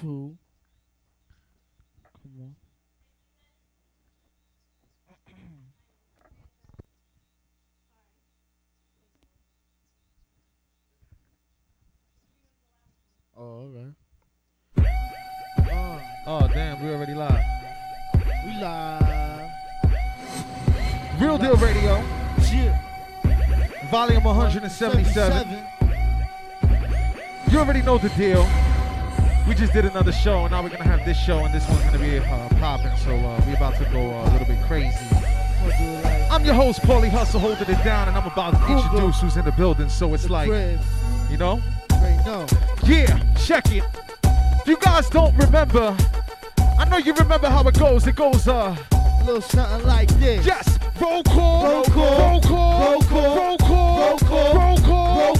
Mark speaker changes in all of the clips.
Speaker 1: True. Come on. Oh, okay. Oh, oh, damn, we already live.
Speaker 2: We live.
Speaker 1: Real Deal Radio,
Speaker 2: Yeah.
Speaker 1: volume 177. You already know the deal. We just did another show, and now we're gonna have this show, and this one's gonna be uh, popping. So uh, we're about to go uh, a little bit crazy.
Speaker 2: We'll do it like
Speaker 1: I'm your host, Paulie Hustle, holding it down, and I'm about to introduce who's in the building. So it's like, you know, yeah, check it. If you guys don't remember, I know you remember how it goes. It goes, uh,
Speaker 2: A little something like this.
Speaker 1: yes, call,
Speaker 2: Roll call.
Speaker 1: roll call,
Speaker 2: Roll call.
Speaker 1: roll call,
Speaker 2: Roll call.
Speaker 1: roll call,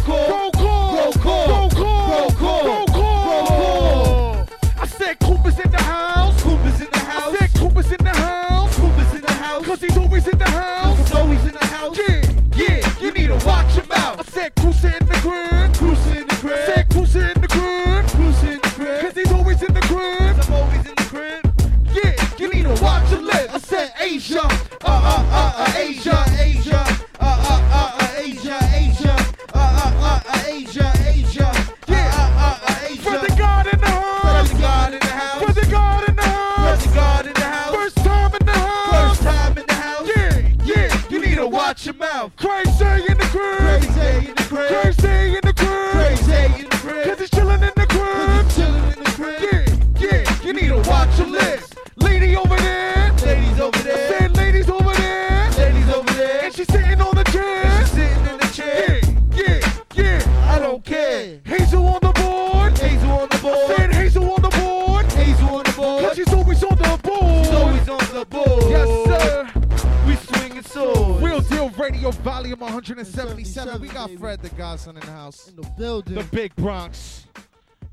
Speaker 2: building.
Speaker 1: The Big Bronx.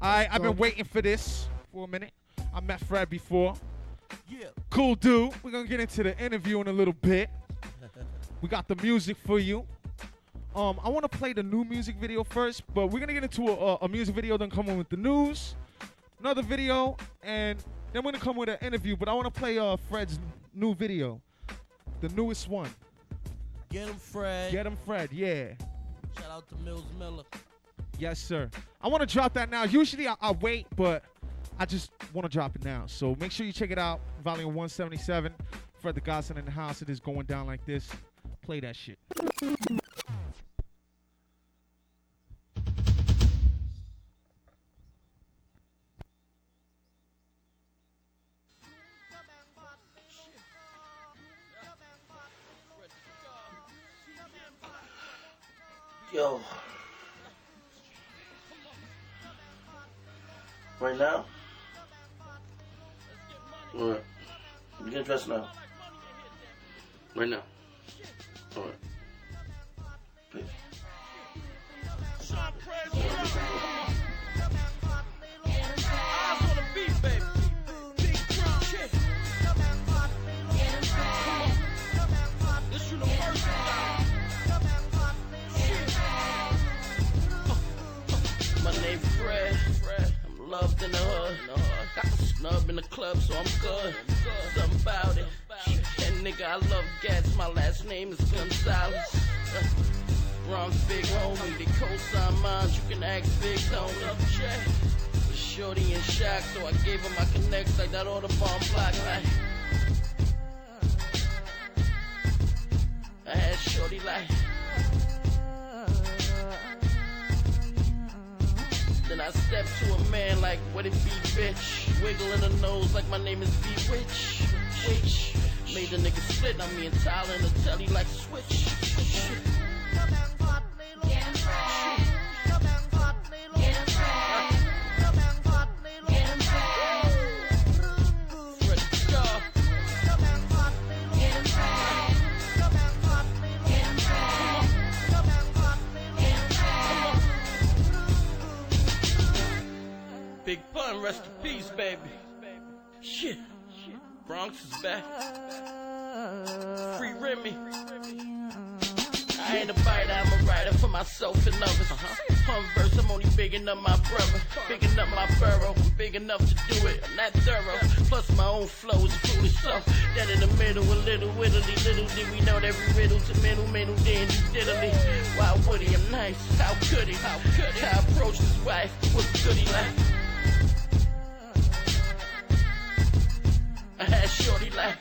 Speaker 1: I, I've been waiting for this for a minute. I met Fred before.
Speaker 2: yeah.
Speaker 1: Cool dude. We're gonna get into the interview in a little bit. We got the music for you. Um, I want to play the new music video first, but we're gonna get into a, a music video, then come in with the news, another video, and then we're gonna come with an interview. But I want to play uh, Fred's new video, the newest one.
Speaker 3: Get him, Fred.
Speaker 1: Get him, Fred. Yeah.
Speaker 3: Shout out to Mills Miller.
Speaker 1: Yes, sir. I want to drop that now. Usually I, I wait, but I just want to drop it now. So make sure you check it out. Volume 177. Fred the Godson in the house. It is going down like this. Play that shit.
Speaker 4: Yo. Right now? Alright. You get dressed now. Right now. Alright.
Speaker 3: In the club, so I'm good. Something about it. And nigga, I love gats. My last name is Gonzalez. Uh, Bronx big homie, they co-sign mines. You can ask big. Check. Shorty in shock, so I gave her my connects like that Audubon block. Like, I had Shorty like. I stepped to a man like, what it be, bitch? Wiggling the nose like my name is B-Witch. Witch. Made the nigga split on me and Tyler in the telly like switch. Rest in peace, baby. Shit. Bronx is back. Free Remy. I ain't a fighter, I'm a writer for myself and others. Uh-huh. One verse, I'm only big enough my brother, big enough my borough, I'm big enough to do it. I'm not thorough. Plus my own flow is foolish stuff. That in the middle, a little Italy, little did we know that every riddle to middle, middle, then diddly. Why would he? I'm nice. How could he? How could he? I approach his wife. What's good he like? I had shorty like.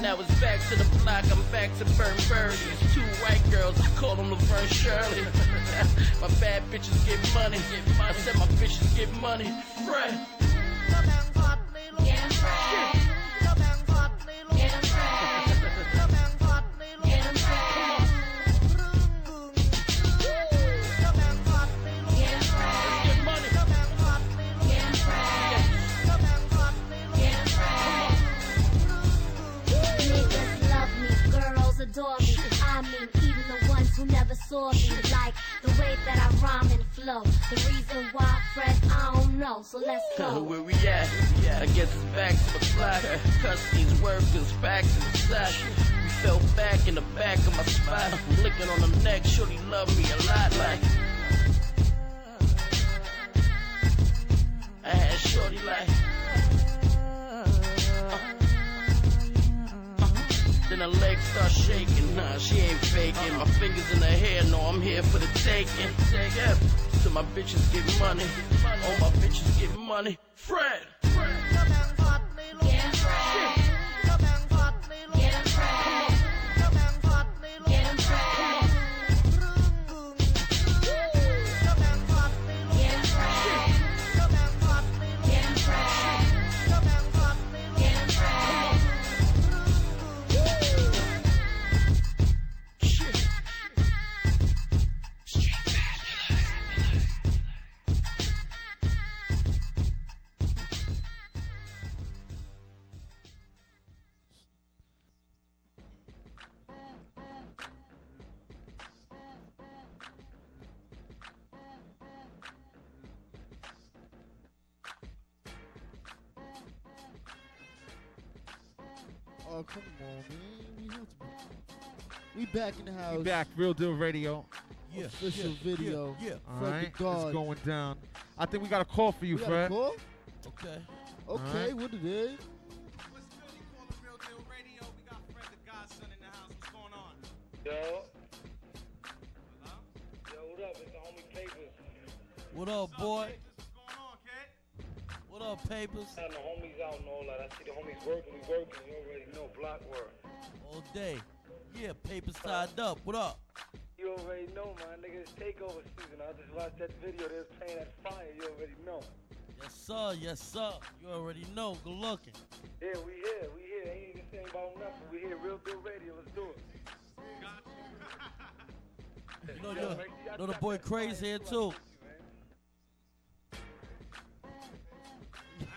Speaker 3: Now it's back to the block, I'm back to burn birdies. Two white girls, I call them Laverne Shirley. my bad bitches get money. I said my bitches get money. Right.
Speaker 5: Saw me. Like the way that I rhyme and flow. The reason why, Fred, I don't know. So let's go.
Speaker 3: Where we at? I guess it's back to the block. Custody's workers, facts in the. We fell back in the back of my spot. Licking on the neck, shorty love me a lot like. I had shorty like. Uh, uh, uh. Then I legs start shaking. Nah, she ain't faking. My fingers in her hair. No, I'm here for the taking. Yeah. So my bitches get money. All my bitches get money. Fred.
Speaker 2: Oh, come on, man. We, have to- we back in the house.
Speaker 1: We back, Real Deal Radio.
Speaker 6: Yeah,
Speaker 2: Official
Speaker 6: yeah,
Speaker 2: video.
Speaker 6: Yeah, yeah.
Speaker 1: All
Speaker 2: Fred
Speaker 1: right,
Speaker 2: the God.
Speaker 1: it's going down. I think we got a call for you,
Speaker 2: We
Speaker 1: Fred.
Speaker 2: call?
Speaker 6: Okay.
Speaker 2: Okay,
Speaker 1: right.
Speaker 2: what it is?
Speaker 7: What's good? You call the Real Deal Radio. We got Fred the Godson in the house. What's going on?
Speaker 8: Yo,
Speaker 7: Hello?
Speaker 8: yo, what up? It's the homie Papers.
Speaker 6: What up, boy?
Speaker 7: Hey,
Speaker 6: Papers?
Speaker 8: And the homies out and all that. I see the homies working, we working. You already know, block work.
Speaker 6: All day. Yeah, papers tied up. What up?
Speaker 8: You already know, man. Nigga, it's takeover season. I just watched that video. They was playing that fire. You already know.
Speaker 6: Yes, sir. Yes, sir. You already know. Good looking.
Speaker 8: Yeah, we here. We here. Ain't even saying about nothing. We here. Real Deal Radio. Let's do it.
Speaker 6: You know,
Speaker 8: Yo,
Speaker 6: the,
Speaker 8: make y'all
Speaker 6: know the boy Craze here
Speaker 8: too.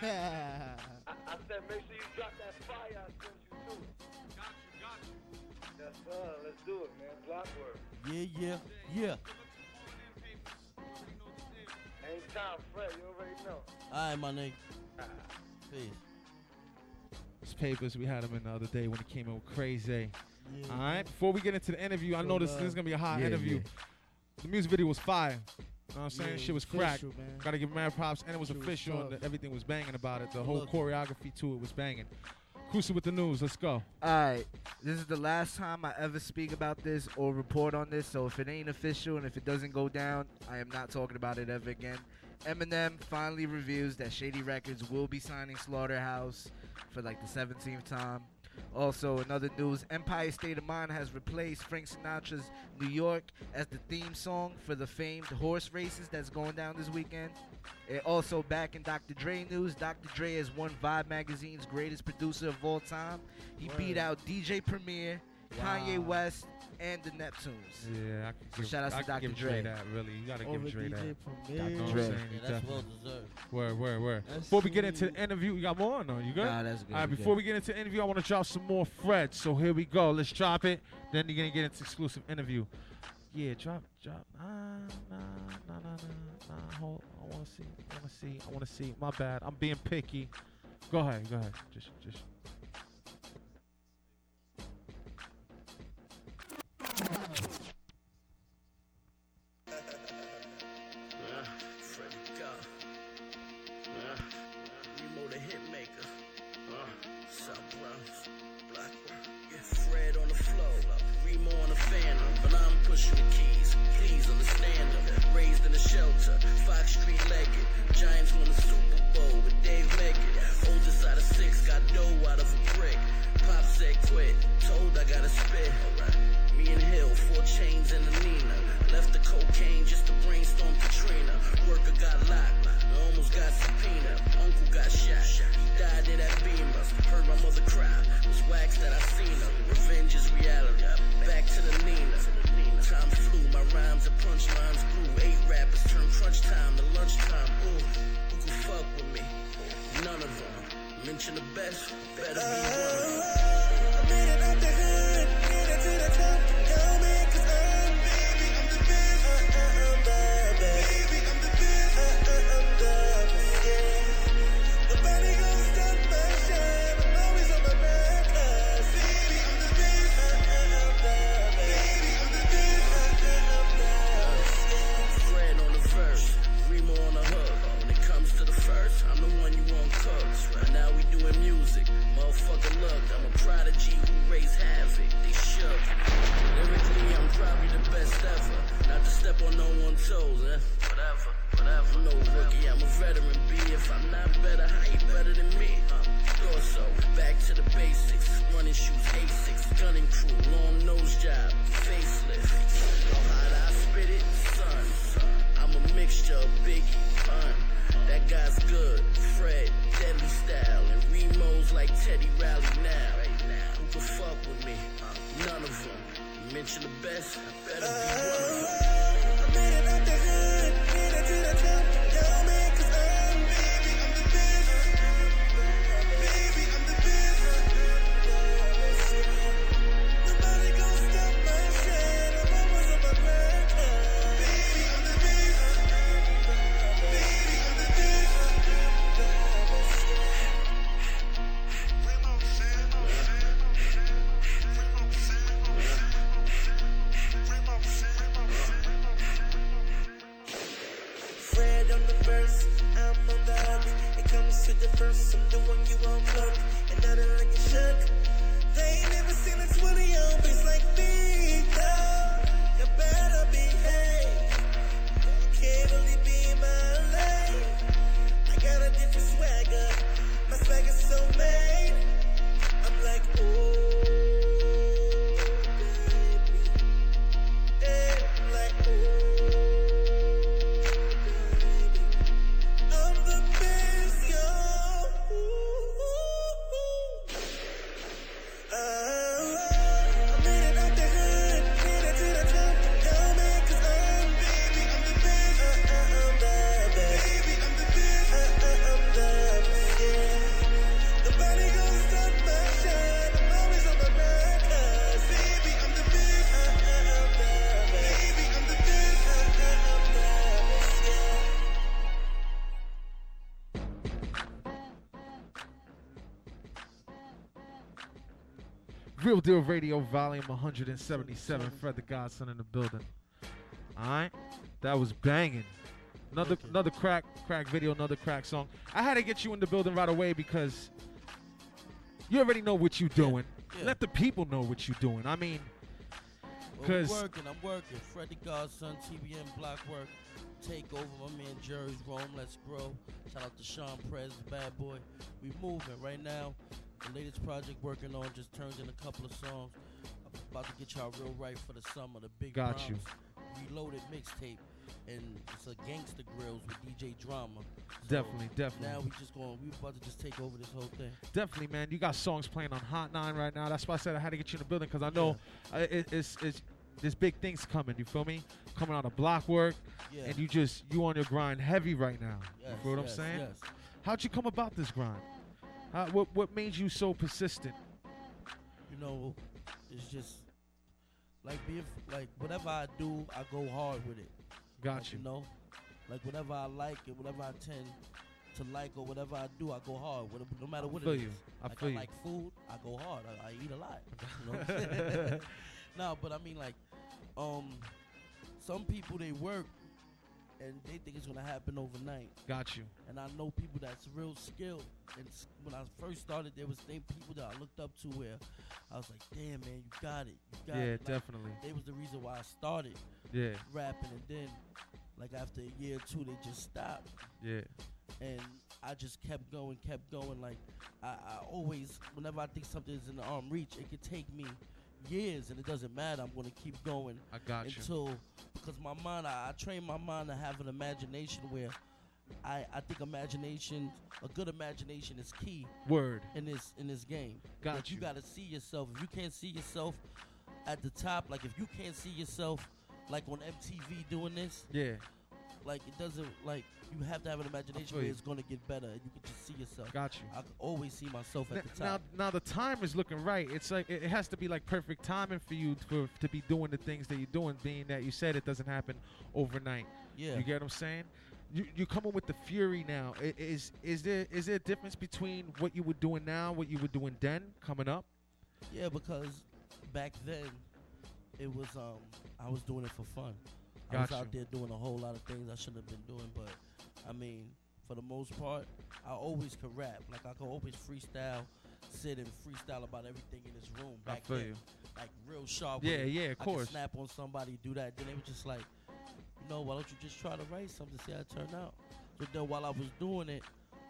Speaker 8: I
Speaker 6: too.
Speaker 8: miss you, man. I, I said make sure you drop that fire. I sent you too.
Speaker 7: Got you, got you.
Speaker 8: Yes, sir. Let's do it, man. Block work.
Speaker 6: Yeah, yeah, yeah.
Speaker 8: Anytime, Fred. You already know.
Speaker 6: All right, my nigga. Peace.
Speaker 1: It's papers. We had him in the other day when he came in with Crazy.
Speaker 6: Yeah.
Speaker 1: All right. Before we get into the interview, I know this, this is gonna be a hot
Speaker 2: yeah,
Speaker 1: interview.
Speaker 2: yeah.
Speaker 1: The music video was fire. You know what I'm saying?
Speaker 2: Yeah,
Speaker 1: Shit was
Speaker 2: was
Speaker 1: cracked.
Speaker 2: man.
Speaker 1: Gotta give mad props, and it was
Speaker 2: Shit was
Speaker 1: official, and the- everything was banging about it. The whole
Speaker 6: Look.
Speaker 1: choreography to it was banging. Cruising with the news. Let's go.
Speaker 9: Alright, this is the last time I ever speak about this or report on this, so if it ain't official and if it doesn't go down, I am not talking about it ever again. Eminem finally reveals that Shady Records will be signing Slaughterhouse for like the 17th time. Also, another news Empire State of Mind has replaced Frank Sinatra's New York as the theme song for the famed horse races that's going down this weekend. And also, back in Dr. Dre news, Dr. Dre has won Vibe Magazine's greatest producer of all time. He beat out DJ Premier, Kanye West, and the Neptunes.
Speaker 1: Yeah, I can
Speaker 9: So
Speaker 1: give,
Speaker 9: shout outs
Speaker 1: I
Speaker 9: to Dr.
Speaker 1: give
Speaker 9: Dre.
Speaker 1: that. Really, you gotta
Speaker 2: Over
Speaker 1: give Dre
Speaker 2: DJ
Speaker 1: that.
Speaker 2: Premier.
Speaker 1: You know what I'm
Speaker 9: Dre.
Speaker 6: Yeah,
Speaker 1: He
Speaker 6: that's well deserved.
Speaker 1: Word, word, word.
Speaker 2: That's
Speaker 1: Before we get into the interview, you got more? No, you good?
Speaker 9: Nah, that's good.
Speaker 1: All right, before
Speaker 9: good.
Speaker 1: we get into the interview, I want to drop some more Fred. So here we go. Let's drop it. Then you're gonna get into exclusive interview. Yeah, drop, drop. Nah, nah, nah, nah, nah, nah. Hold. I want to see. I want to see. I want to see. My bad. I'm being picky. Go ahead. Go ahead. Just, just.
Speaker 3: A Fox Street legged. Giants won the Super Bowl with Dave Meggett. Oldest out of six, got dough out of a brick. Pop said quit, told I gotta spit. Me and Hill, four chains and a Nina. Left the cocaine just to brainstorm Katrina. Worker got locked, I almost got subpoena. Uncle got shot, died in that beamer. Heard my mother cry, was waxed that I seen her. Revenge is reality, back to the Nina. Time flew, my rhymes and punchlines grew. Eight rappers turned crunch time to lunchtime. Ooh, who could fuck with me? None of them. Mention the best, better be one of They. Lyrically, I'm probably the best ever. Not to step on no one's toes, eh? Whatever, whatever. No rookie, I'm a veteran. B. If I'm not better, how you better than me? Thought so. Back to the basics. Running shoes, Asics. Gunning crew, long nose job, facelift. How I spit it, son. I'm a mixture of Biggie, pun. That guy's good, Fred, deadly style, and Remo's like Teddy Riley now. Fuck with me? None of them. Mention the best, better be one of them.
Speaker 10: Fred on
Speaker 1: Real Deal Radio, volume 177. Fred the Godson in the building. All right, that was banging. Another another crack crack video, another crack song. I had to get you in the building right away because you already know what you're doing.
Speaker 6: yeah.
Speaker 1: Let the people know what you're doing. I mean,
Speaker 6: Well,
Speaker 1: because
Speaker 6: I'm working, I'm working. Freddie Godson, TBN Block Work. Take over my man Jerry's Rome. Let's grow. Shout out to Shawn Prez, Bad Boy. We moving right now. The latest project working on just turned in a couple of songs. I'm about to get y'all real right for the summer. The big
Speaker 1: Got you.
Speaker 6: Reloaded mixtape, and it's a Gangsta Grillz with DJ Drama. So
Speaker 1: Definitely, definitely.
Speaker 6: Now we just going. We about to just take over this whole thing.
Speaker 1: definitely, man, you got songs playing on Hot Nine right now. That's why I said I had to get you in the building because I know uh, it, it's it's there's big things coming. You feel me? Coming out of block work,
Speaker 6: Yeah.
Speaker 1: and you just you on your grind heavy right now.
Speaker 6: Yes,
Speaker 1: you feel what
Speaker 6: yes,
Speaker 1: I'm saying?
Speaker 6: yes.
Speaker 1: How'd you come about this grind? How, what what made you so persistent?
Speaker 6: you know, it's just like being like whatever I do, I go hard with it.
Speaker 1: Got
Speaker 6: Like,
Speaker 1: you.
Speaker 6: You know, like whatever I like and whatever I tend to like or whatever I do, I go hard. No matter what
Speaker 1: feel
Speaker 6: it is.
Speaker 1: you. I
Speaker 6: like
Speaker 1: feel
Speaker 6: I
Speaker 1: you.
Speaker 6: like food, I go hard. I, I eat a lot. You know what I'm saying? no, but I mean like, um, some people they work and they think it's gonna happen overnight.
Speaker 1: Got you.
Speaker 6: And I know people that's real skilled. And when I first started, there was them people that I looked up to where I was like, damn man, you got it, you got
Speaker 1: Yeah,
Speaker 6: it. Like,
Speaker 1: definitely.
Speaker 6: They was the reason why I started
Speaker 1: Yeah.
Speaker 6: rapping, and then like after a year or two, they just stopped
Speaker 1: Yeah.
Speaker 6: and I just kept going, kept going. Like I, I always, whenever I think something is in the arm reach, it could take me years, and it doesn't matter. I'm gonna keep going
Speaker 1: I got you.
Speaker 6: until because my mind, I, I train my mind to have an imagination where I, I think imagination, a good imagination is key
Speaker 1: Word.
Speaker 6: in this in this game.
Speaker 1: Got
Speaker 6: Like, you.
Speaker 1: you.
Speaker 6: gotta see yourself. If you can't see yourself at the top, like if you can't see yourself like on MTV doing this,
Speaker 1: Yeah.
Speaker 6: Like it doesn't like you have to have an imagination where
Speaker 1: you.
Speaker 6: it's gonna get better and you can just see yourself.
Speaker 1: Got you.
Speaker 6: I always see myself at
Speaker 1: N-
Speaker 6: the
Speaker 1: Now,
Speaker 6: top.
Speaker 1: now the time is looking right. It's like it it has to be like perfect timing for you for to be doing the things that you're doing. Being that you said it doesn't happen overnight.
Speaker 6: Yeah.
Speaker 1: You get what I'm saying? You you coming with the fury now. Is is there is there a difference between what you were doing now, what you were doing then, coming up?
Speaker 6: Yeah, because back then it was um I was doing it for fun. I was out there doing a whole lot of things I shouldn't have been doing, but I mean, for the most part, I always could rap. Like I could always freestyle, sit and freestyle about everything in this room back then.
Speaker 1: you.
Speaker 6: Like real sharp.
Speaker 1: Yeah, yeah, of
Speaker 6: I
Speaker 1: course.
Speaker 6: Snap on somebody, do that. Then they were just like, you know, why don't you just try to write something, see how it turned out? But then while I was doing it,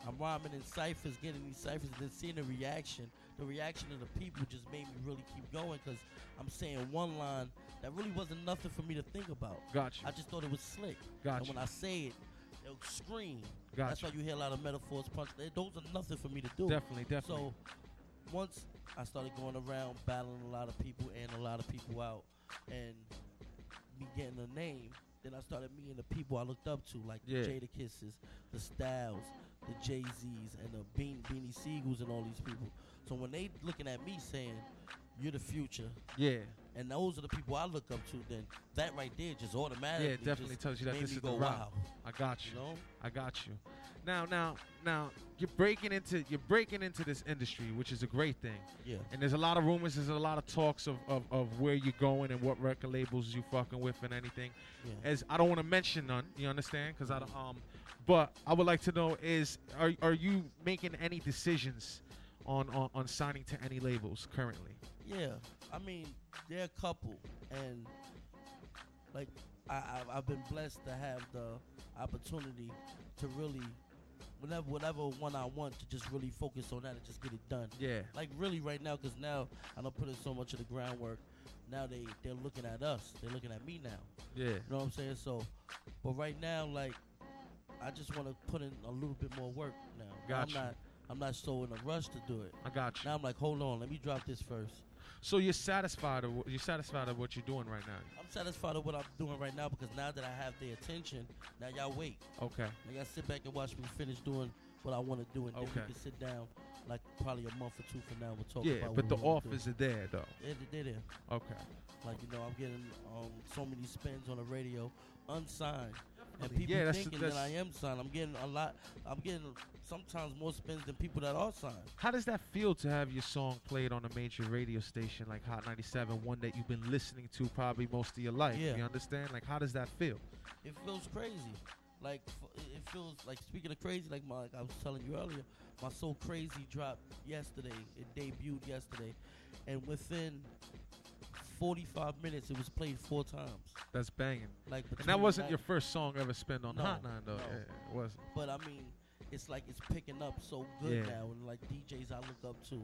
Speaker 6: I'm rhyming in ciphers, getting these ciphers, and then seeing the reaction. The reaction of the people just made me really keep going because I'm saying one line that really wasn't nothing for me to think about.
Speaker 1: Gotcha.
Speaker 6: I just thought it was slick.
Speaker 1: Got
Speaker 6: and when I say it, they'll scream.
Speaker 1: Got
Speaker 6: That's why you hear a lot of metaphors, punch. Those are nothing for me to do.
Speaker 1: Definitely, definitely.
Speaker 6: So once I started going around battling a lot of people and a lot of people out, and me getting a name, then I started meeting the people I looked up to, like
Speaker 1: Yeah.
Speaker 6: the Jadakisses, the Styles, the Jay Z's, and the Bean Beanie Sigels, and all these people. So when they looking at me saying, "You're the future,"
Speaker 1: Yeah.
Speaker 6: And those are the people I look up to, then that right there just automatically
Speaker 1: Yeah, it definitely tells you that this is the route.
Speaker 6: wow.
Speaker 1: I got you.
Speaker 6: You know?
Speaker 1: I got you. Now, now, now, you're breaking into you're breaking into this industry, which is a great thing.
Speaker 6: Yeah.
Speaker 1: And there's a lot of rumors, there's a lot of talks of, of, of where you're going and what record labels you fucking with and anything.
Speaker 6: Yeah.
Speaker 1: As I don't want to mention none, you understand? Because I don't, um, but I would like to know is are are you making any decisions on on, on signing to any labels currently?
Speaker 6: Yeah, I mean, they're a couple, and like I, I I've been blessed to have the opportunity to really, whenever whatever one I want, to just really focus on that and just get it done.
Speaker 1: Yeah.
Speaker 6: Like really right now, because now I don't put in so much of the groundwork. Now they they're looking at us. They're looking at me now.
Speaker 1: Yeah.
Speaker 6: You know what I'm saying? So, but right now, like, I just want to put in a little bit more work now. Now
Speaker 1: Got you.
Speaker 6: I'm not I'm not so in a rush to do it.
Speaker 1: I got you.
Speaker 6: Now I'm like, hold on, let me drop this first.
Speaker 1: So you're satisfied of what- you're satisfied of what you're doing right now?
Speaker 6: I'm satisfied with what I'm doing right now because now that I have their attention, now y'all wait.
Speaker 1: Okay.
Speaker 6: Now y'all sit back and watch me finish doing what I want to do, and then we can sit down like probably a month or two from now. We'll talk
Speaker 1: Yeah,
Speaker 6: about
Speaker 1: but the
Speaker 6: we wanna do.
Speaker 1: offers are there though.
Speaker 6: Yeah, they- they're there.
Speaker 1: Okay.
Speaker 6: Like you know, I'm getting um, so many spins on the radio, unsigned, and people
Speaker 1: Yeah, that's-
Speaker 6: thinking
Speaker 1: that's-
Speaker 6: that I am signed. I'm getting a lot. I'm getting sometimes more spins than people that are signed.
Speaker 1: How does that feel to have your song played on a major radio station like Hot 97, one that you've been listening to probably most of your life?
Speaker 6: Yeah.
Speaker 1: You understand? Like, how does that feel?
Speaker 6: It feels crazy. Like it- feels like speaking of crazy. Like my, like I was telling you earlier, my so crazy dropped yesterday. It debuted yesterday, and within 45 minutes, it was played four times.
Speaker 1: That's banging.
Speaker 6: Like,
Speaker 1: and that wasn't your first song ever spent on
Speaker 6: No,
Speaker 1: Hot 9, though.
Speaker 6: no.
Speaker 1: Yeah, it wasn't.
Speaker 6: But I mean, it's like it's picking up so good
Speaker 1: Yeah.
Speaker 6: now, and like DJs I look up to,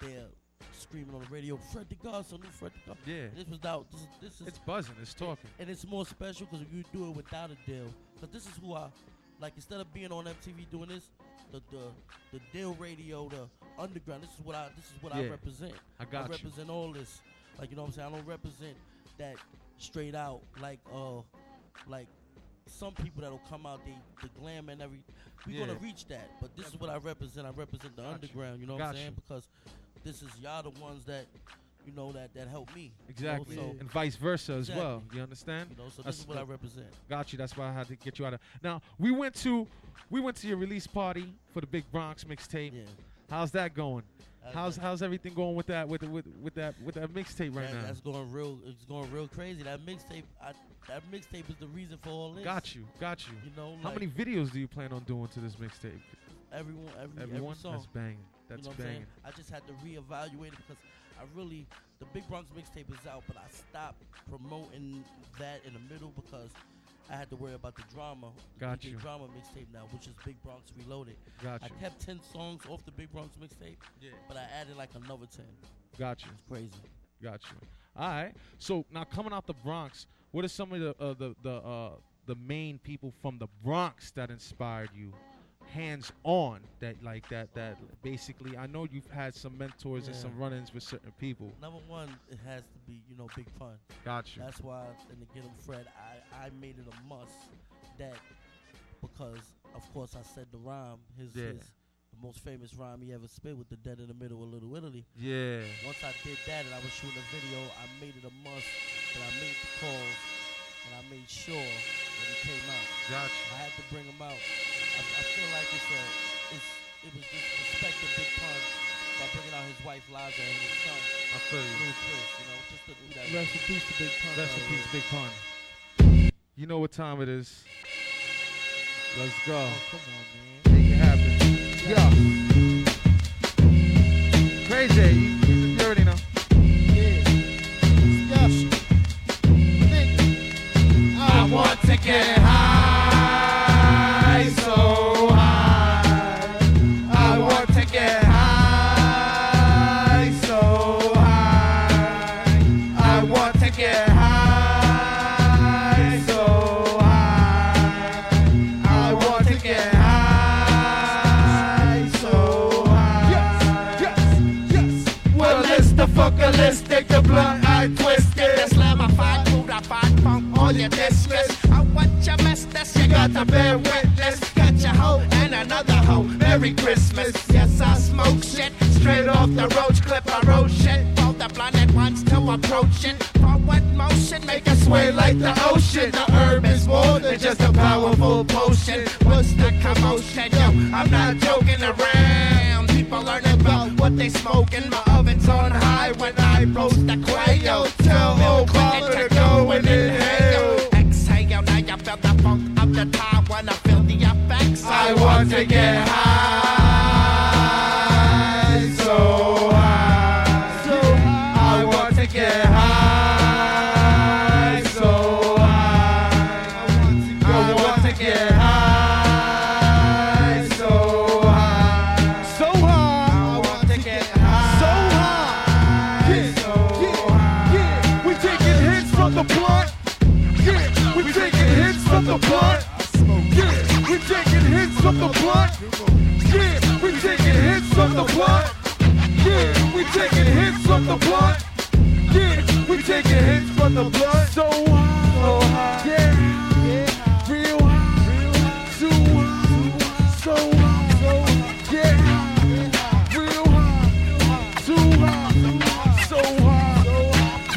Speaker 6: they're screaming on the radio, "Fred the Godson, new Fred the Godson."
Speaker 1: Yeah.
Speaker 6: This was out. This is this is
Speaker 1: It's buzzing. It's talking.
Speaker 6: and it's more special because you do it without a deal. Because this is who I like. Instead of being on MTV doing this, the the the deal radio, the underground. This is what I this is what I represent.
Speaker 1: I got you.
Speaker 6: represent all this. Like you know what I'm saying. I don't represent that straight out like uh like some people that'll come out they the glam and every we're
Speaker 1: Yeah.
Speaker 6: gonna reach that but this is what i represent i represent the underground you know what i'm saying because this is y'all the ones that you know that that helped me you know,
Speaker 1: Exactly.
Speaker 6: so-
Speaker 1: and vice versa as well. You understand?
Speaker 6: You know, so this
Speaker 1: That's-
Speaker 6: is what I represent.
Speaker 1: Got you. That's why I had to get you out of. Now we went to we went to your release party for the Big Bronx mixtape.
Speaker 6: Yeah.
Speaker 1: How's that going? How's how's everything going with that with with with that with that mixtape right
Speaker 6: that,
Speaker 1: now?
Speaker 6: That's going real. It's going real crazy. That mixtape. That mixtape is the reason for all this.
Speaker 1: Got you, got you.
Speaker 6: You know,
Speaker 1: How
Speaker 6: like,
Speaker 1: many videos do you plan on doing to this mixtape?
Speaker 6: Everyone, every,
Speaker 1: Everyone?
Speaker 6: every song.
Speaker 1: That's banging. That's
Speaker 6: you know
Speaker 1: banging.
Speaker 6: I just had to reevaluate it because I really the Big Bronx mixtape is out, but I stopped promoting that in the middle because I had to worry about the drama.
Speaker 1: Got
Speaker 6: DJ
Speaker 1: you.
Speaker 6: Drama mixtape now, which is Big Bronx Reloaded.
Speaker 1: Got
Speaker 6: I
Speaker 1: you.
Speaker 6: kept ten songs off the Big Bronx mixtape,
Speaker 1: Yeah.
Speaker 6: but I added like another ten.
Speaker 1: Got you.
Speaker 6: It's crazy.
Speaker 1: Got you. All right. So now coming out the Bronx, what are some of the uh, the the uh, the main people from the Bronx that inspired you, hands on that like that that basically I know you've had some mentors and some run-ins with certain people.
Speaker 6: Number one, it has to be you know Big Pun.
Speaker 1: Gotcha.
Speaker 6: That's why in the Get Get 'em Fred, I I made it a must that because of course I said the rhyme his
Speaker 1: Yeah.
Speaker 6: his the most famous rhyme he ever spit with the dead in the middle of Little Italy.
Speaker 1: Yeah.
Speaker 6: Once I did that and I was shooting a video, I made it a must that I made the calls and I made sure that he came out.
Speaker 1: Got you.
Speaker 6: I had to bring him out. I, I feel like it's a it's it was just respect to Big Pun by bringing out his wife Liza and his son.
Speaker 1: I feel you.
Speaker 6: Little Chris, you know, just to do that.
Speaker 9: Rest in peace to Big Pun.
Speaker 1: Rest in peace. Big Pun. You know what time it is. Let's go.
Speaker 9: Oh, come on, man.
Speaker 1: Make it happen. Yo. Crazy.
Speaker 2: To get high, so high. I want to get high, so high. I want to get high, so high. I want to get high, so high. Yes, yes, yes. Well, it's the fuckalistic, the Merry Christmas. Yes, I smoke shit straight off the roach clip. I wrote shit for the blinded ones to approach it. Forward motion, make it sway like the ocean. The herb is more than just a powerful potion. What's the commotion? Yo, I'm not joking around. People learn about what they smoke, smoking. My oven's on high when I roast the quail. Tell old Carla to go and inhale. Exhale, now you feel the funk of the time when I feel the effects. I want to get high, the blunt. So high, so high. Yeah, yeah, real high, real high. Too high, so high, so high. Yeah, real high, too high, so high.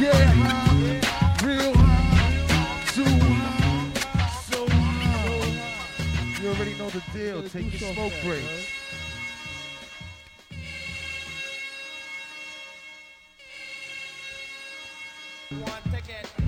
Speaker 2: Yeah, real high, too high, so high. You already know the deal. Take your smoke breaks. Want to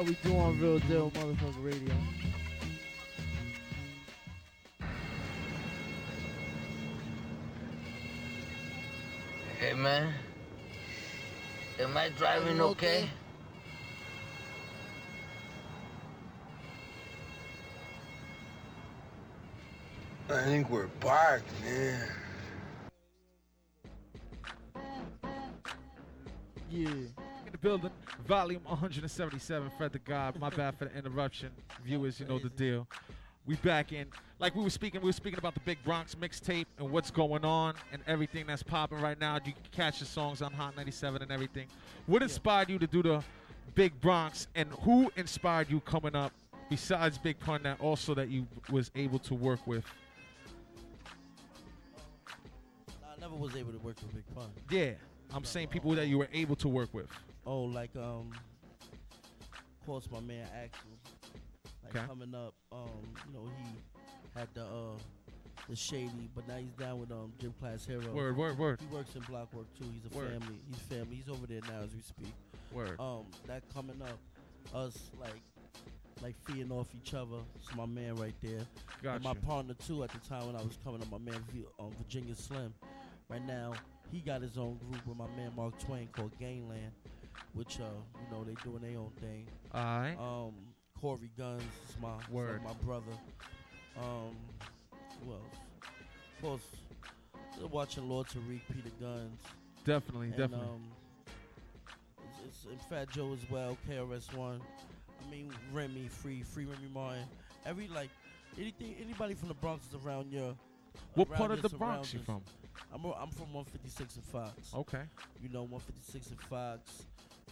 Speaker 9: how we do on Real Deal Motherfucker Radio.
Speaker 11: Hey man, am I driving okay?
Speaker 12: I think we're parked, man.
Speaker 9: Yeah.
Speaker 1: In the building. Volume 177, Fred the God. My bad for the interruption. Viewers, you know the deal. We back in. Like we were speaking, we were speaking about the Big Bronx mixtape and what's going on and everything that's popping right now. You can catch the songs on Hot 97 and everything. What inspired you to do the Big Bronx and who inspired you coming up besides Big Pun that also that you was able to work with?
Speaker 6: I never was able to work with Big Pun.
Speaker 1: Yeah, I'm saying people that you were able to work with.
Speaker 6: Oh, like um, of course, my man Axel. Like
Speaker 1: Okay.
Speaker 6: coming up, um, you know, he had the uh, the shady, but now he's down with um Gym Class Hero.
Speaker 1: Word, word, word.
Speaker 6: He works in block work too. He's a
Speaker 1: Word.
Speaker 6: family. He's family. He's over there now as we speak.
Speaker 1: Word.
Speaker 6: Um, that coming up, us like like feeding off each other. It's my man right there. And my partner too at the time when I was coming up, my man um, Virginia Slim. Right now, he got his own group with my man Mark Twain called Gangland, which uh, you know, they doing their own thing.
Speaker 1: Alright.
Speaker 6: Um, Corey Gunz is my
Speaker 1: Word.
Speaker 6: my brother. Um, who else? Of course, still watching Lord Tariq, Peter Gunz.
Speaker 1: Definitely,
Speaker 6: and,
Speaker 1: definitely.
Speaker 6: Um, it's, it's, and Fat Joe as well, KRS One. I mean Remy, Free, Free Remy Martin. Every like anything, anybody from the Bronx is around your.
Speaker 1: What part of the Bronx you
Speaker 6: from? I'm a- I'm from 156 and Fox.
Speaker 1: Okay.
Speaker 6: You know 156 and Fox,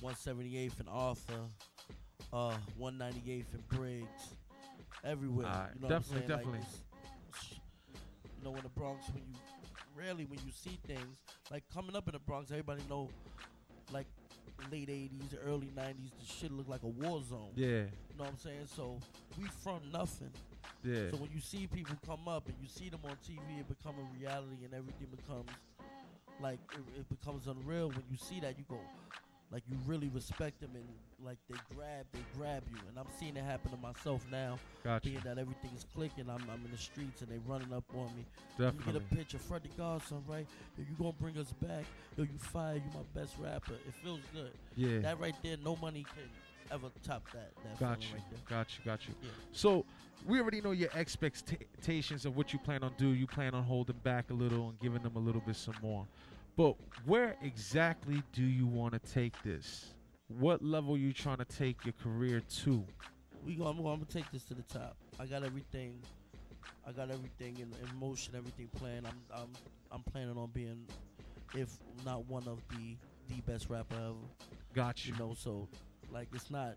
Speaker 6: 178th and Arthur, uh 198th and Briggs, everywhere. You know
Speaker 1: definitely,
Speaker 6: what I'm saying?
Speaker 1: definitely.
Speaker 6: Like you know, in the Bronx, when you rarely when you see things like coming up in the Bronx, everybody know like late 80s, early 90s, the shit looked like a war zone.
Speaker 1: Yeah.
Speaker 6: You know what I'm saying? So we from nothing.
Speaker 1: Yeah.
Speaker 6: So when you see people come up and you see them on TV, it become a reality and everything becomes like it, it becomes unreal. When you see that, you go like you really respect them and like they grab, they grab you. And I'm seeing it happen to myself now.
Speaker 1: Gotcha.
Speaker 6: Being that everything's clicking, I'm, I'm in the streets and they running up on me.
Speaker 1: Definitely.
Speaker 6: You get a picture, Freddie Godson, right? Yo, you gonna bring us back? Yo, you fire, you my best rapper. It feels good.
Speaker 1: Yeah.
Speaker 6: That right there, no money can ever top that. That
Speaker 1: Got you,
Speaker 6: right there.
Speaker 1: got you, got you.
Speaker 6: Yeah.
Speaker 1: So we already know your expectations of what you plan on do. You plan on holding back a little and giving them a little bit some more. But where exactly do you want to take this? What level you trying to take your career to?
Speaker 6: We go. I'm, gonna take this to the top. I got everything. I got everything in, in motion. Everything planned. I'm I'm I'm planning on being, if not one of the the best rapper ever.
Speaker 1: Got you.
Speaker 6: You know, so like it's not.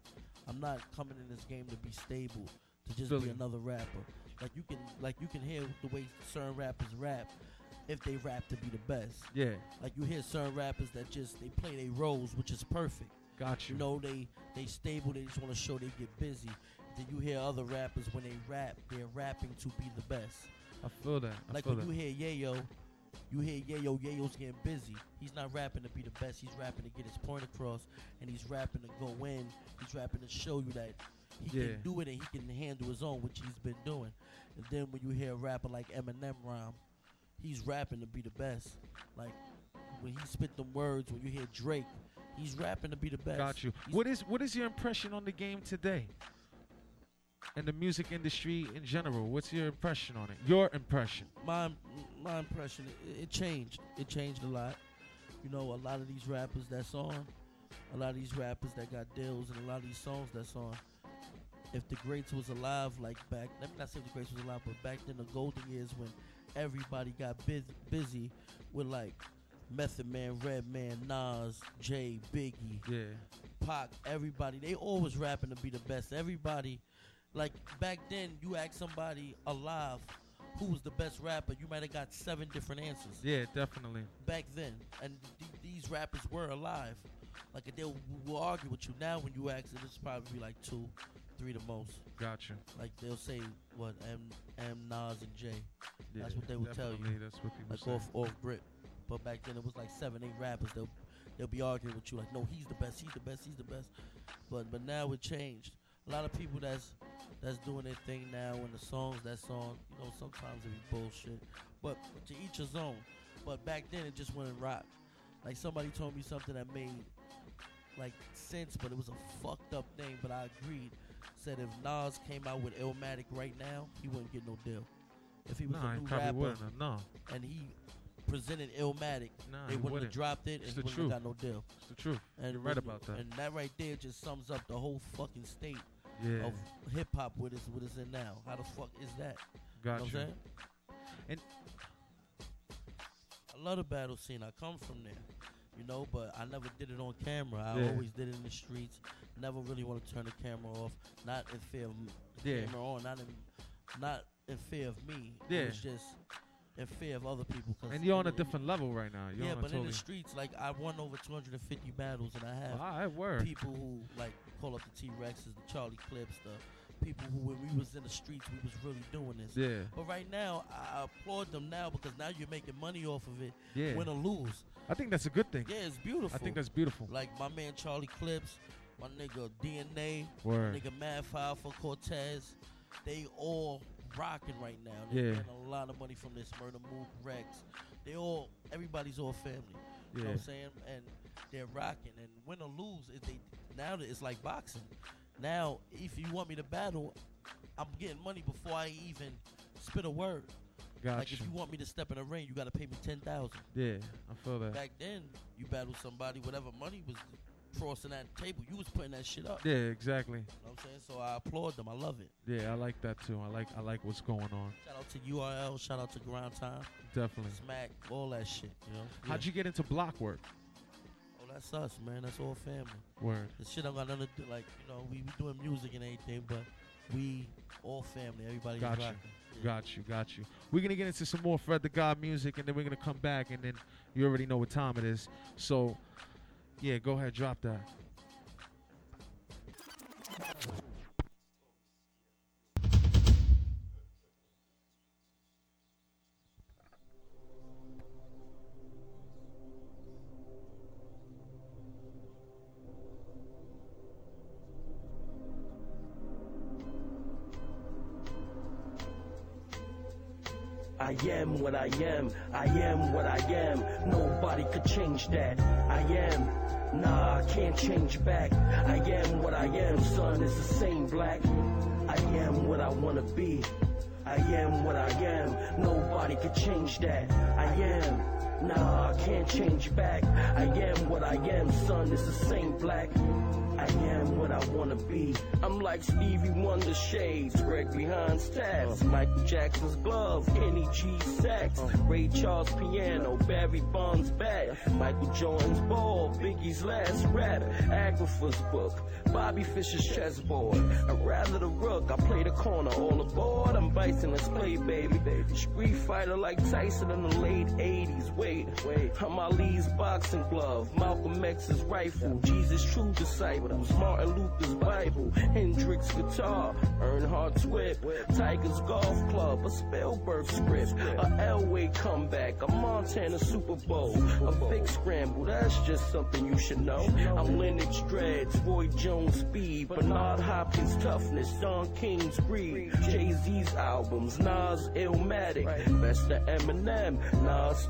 Speaker 6: I'm not coming in this game to be stable. To just be another rapper. Like you can like you can hear the way certain rappers rap. If they rap to be the best.
Speaker 1: Yeah.
Speaker 6: Like you hear certain rappers that just they play their roles, which is perfect.
Speaker 1: Got you.
Speaker 6: You know they they stable. They just want to show they get busy. Then you hear other rappers when they rap, they're rapping to be the best.
Speaker 1: I feel that. I
Speaker 6: like
Speaker 1: feel
Speaker 6: when
Speaker 1: that.
Speaker 6: you hear Yayo, you hear Yayo. Yayo's getting busy. He's not rapping to be the best. He's rapping to get his point across, and he's rapping to go in. He's rapping to show you that he
Speaker 1: Yeah.
Speaker 6: can do it and he can handle his own, which he's been doing. And then when you hear a rapper like Eminem rhyme, he's rapping to be the best. Like when he spit them words, when you hear Drake, he's rapping to be the best.
Speaker 1: Got you.
Speaker 6: He's
Speaker 1: What is what is your impression on the game today? And the music industry in general. What's your impression on it? Your impression.
Speaker 6: my my impression it, it changed it changed a lot you know a lot of these rappers that's on a lot of these rappers that got deals and a lot of these songs that's on if the greats was alive like back let me not say if the greats was alive but back then the golden years when everybody got bus- busy with like Method Man, Redman, Nas, Jay, Biggie,
Speaker 1: Yeah.
Speaker 6: Pac, everybody, they always rapping to be the best. Everybody, like back then, you ask somebody alive who was the best rapper, you might have got seven different answers.
Speaker 1: Yeah, definitely.
Speaker 6: Back then, and th- these rappers were alive. Like they will will argue with you now when you ask them, it's probably be like two, three the most.
Speaker 1: Gotcha.
Speaker 6: Like they'll say what M M Nas and Jay. That's what they would tell you.
Speaker 1: that's what people
Speaker 6: like
Speaker 1: say.
Speaker 6: off off grip. But back then it was like seven, eight rappers. They'll they'll be arguing with you like, no, he's the best, he's the best, he's the best. But but now it changed. A lot of people that's that's doing their thing now and the songs that's on, you know, sometimes it be bullshit. But to each his own. But back then it just wouldn't rock. Like somebody told me something that made like sense, but it was a fucked up thing. But I agreed. Said if Nas came out with Illmatic right now, he wouldn't get no deal. If he was
Speaker 1: Nah,
Speaker 6: a new rapper
Speaker 1: no.
Speaker 6: and he presented Illmatic,
Speaker 1: Nah,
Speaker 6: they wouldn't have dropped it, and he wouldn't have got no deal.
Speaker 1: It's the truth.
Speaker 6: And
Speaker 1: You're right about that.
Speaker 6: And that right there just sums up the whole fucking state
Speaker 1: Yeah.
Speaker 6: of hip hop what it's what it's in now. How the fuck is that? You know what I'm
Speaker 1: Gotcha.
Speaker 6: saying?
Speaker 1: And
Speaker 6: I love the battle scene. I come from there, you know, but I never did it on camera. I
Speaker 1: Yeah.
Speaker 6: always did it in the streets. Never really want to turn the camera off. Not in fear of
Speaker 1: Yeah.
Speaker 6: camera on. Not in, not in fear of me.
Speaker 1: Yeah.
Speaker 6: It was just in fear of other people. 'cause
Speaker 1: And you're on a different level right now. You're
Speaker 6: yeah, but in the streets, like I won over 250 battles, and I have
Speaker 1: Alright, word.
Speaker 6: people who like call up the T Rexes, the Charlie Clips, the people who when we was in the streets, we was really doing this.
Speaker 1: Yeah.
Speaker 6: But right now, I applaud them now because now you're making money off of it,
Speaker 1: Yeah.
Speaker 6: win or lose.
Speaker 1: I think that's a good thing.
Speaker 6: Yeah, it's beautiful.
Speaker 1: I think that's beautiful.
Speaker 6: Like my man Charlie Clips, my nigga DNA,
Speaker 1: Word.
Speaker 6: my nigga Mad File for Cortez, they all rocking right now. They
Speaker 1: Yeah.
Speaker 6: getting a lot of money from this Murder Move Rex. They all, everybody's all family. You know what I'm saying? And they're rocking. And win or lose, is they now it's like boxing. Now, if you want me to battle, I'm getting money before I even spit a word. Like if you want me to step in the ring, you got to pay me ten thousand.
Speaker 1: Yeah, I feel that.
Speaker 6: Back then, you battled somebody, whatever money was crossing that table, you was putting that shit up.
Speaker 1: Yeah, exactly.
Speaker 6: You know what I'm saying? So I applaud them. I love it.
Speaker 1: Yeah, I like that too. I like I like what's going on.
Speaker 6: Shout out to URL. Shout out to Grind Time.
Speaker 1: Definitely.
Speaker 6: Smack. All that shit. You know.
Speaker 1: How'd you get into block work?
Speaker 6: That's us, man. That's all family.
Speaker 1: Word.
Speaker 6: The shit don't got nothing to do. Like you know, we, we doing music and everything, but we all family. Everybody
Speaker 1: Got you.
Speaker 6: rocking.
Speaker 1: Got you, got you. We're gonna get into some more Fred the God music, and then we're gonna come back, and then you already know what time it is. So, yeah, go ahead, drop that.
Speaker 3: Am I am. I am what I am. Nobody could change that. I am. Nah, I can't change back. I am what I am. Son, it's the same black. I am what I wanna be. I am what I am. Nobody could change that. I am. Nah, I can't change back. I am what I am. Son, it's the same black. I am what I wanna be. I'm like Stevie Wonder shades, Greg behind stats, uh. Michael Jackson's glove, Kenny G sax, uh. Ray Charles piano, Barry Bonds bat, Michael Jordan's ball, Biggie's last rap, Agatha's book, Bobby Fischer's chessboard. I'd rather the rook, I play the corner, all aboard. I'm Bison, let's play, baby. Street fighter like Tyson in the late 80s. Wait, wait, I'm Ali's boxing glove, Malcolm X's rifle, Jesus' true disciples, Martin Luther's Bible, Hendrix guitar, Earnhardt's whip, Tiger's golf club, a Spielberg script, a Elway comeback, a Montana Super Bowl, a big scramble. That's just something you should know. I'm Lennox Dreads, Roy Jones speed, Bernard Hopkins toughness, Don King's greed, Jay Z's albums, Nas Illmatic, best of Eminem, Nas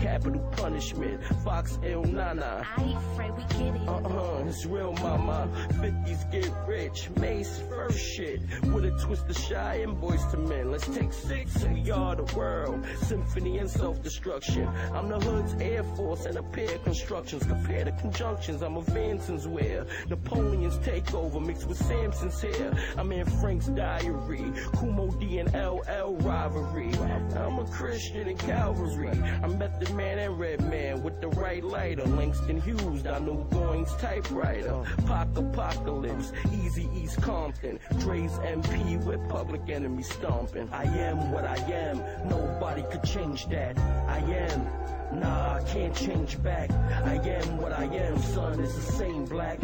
Speaker 3: Capital Punishment, Fox Il Nana.
Speaker 5: I ain't afraid we get it.
Speaker 3: Uh-huh, it's real mama. 50s get rich. Mase first shit. With a twist of shy and Boyz II Men. Let's take six. We are the world. Symphony and self-destruction. I'm the hood's air force and a pair of constructions. Compare the conjunctions. I'm a Vanson's wear. Napoleon's takeover mixed with Samson's hair. I'm in Frank's diary. Kool Moe Dee and LL rivalry. I'm a Christian in Calvary. I Method Man and red man with the right lighter. Langston Hughes, Donald Goines typewriter. Pac Apocalypse, Easy East Compton. Dre's MP with public enemy stomping. I am what I am. Nobody could change that. I am. Nah, I can't change back. I am what I am, son. It's the same black.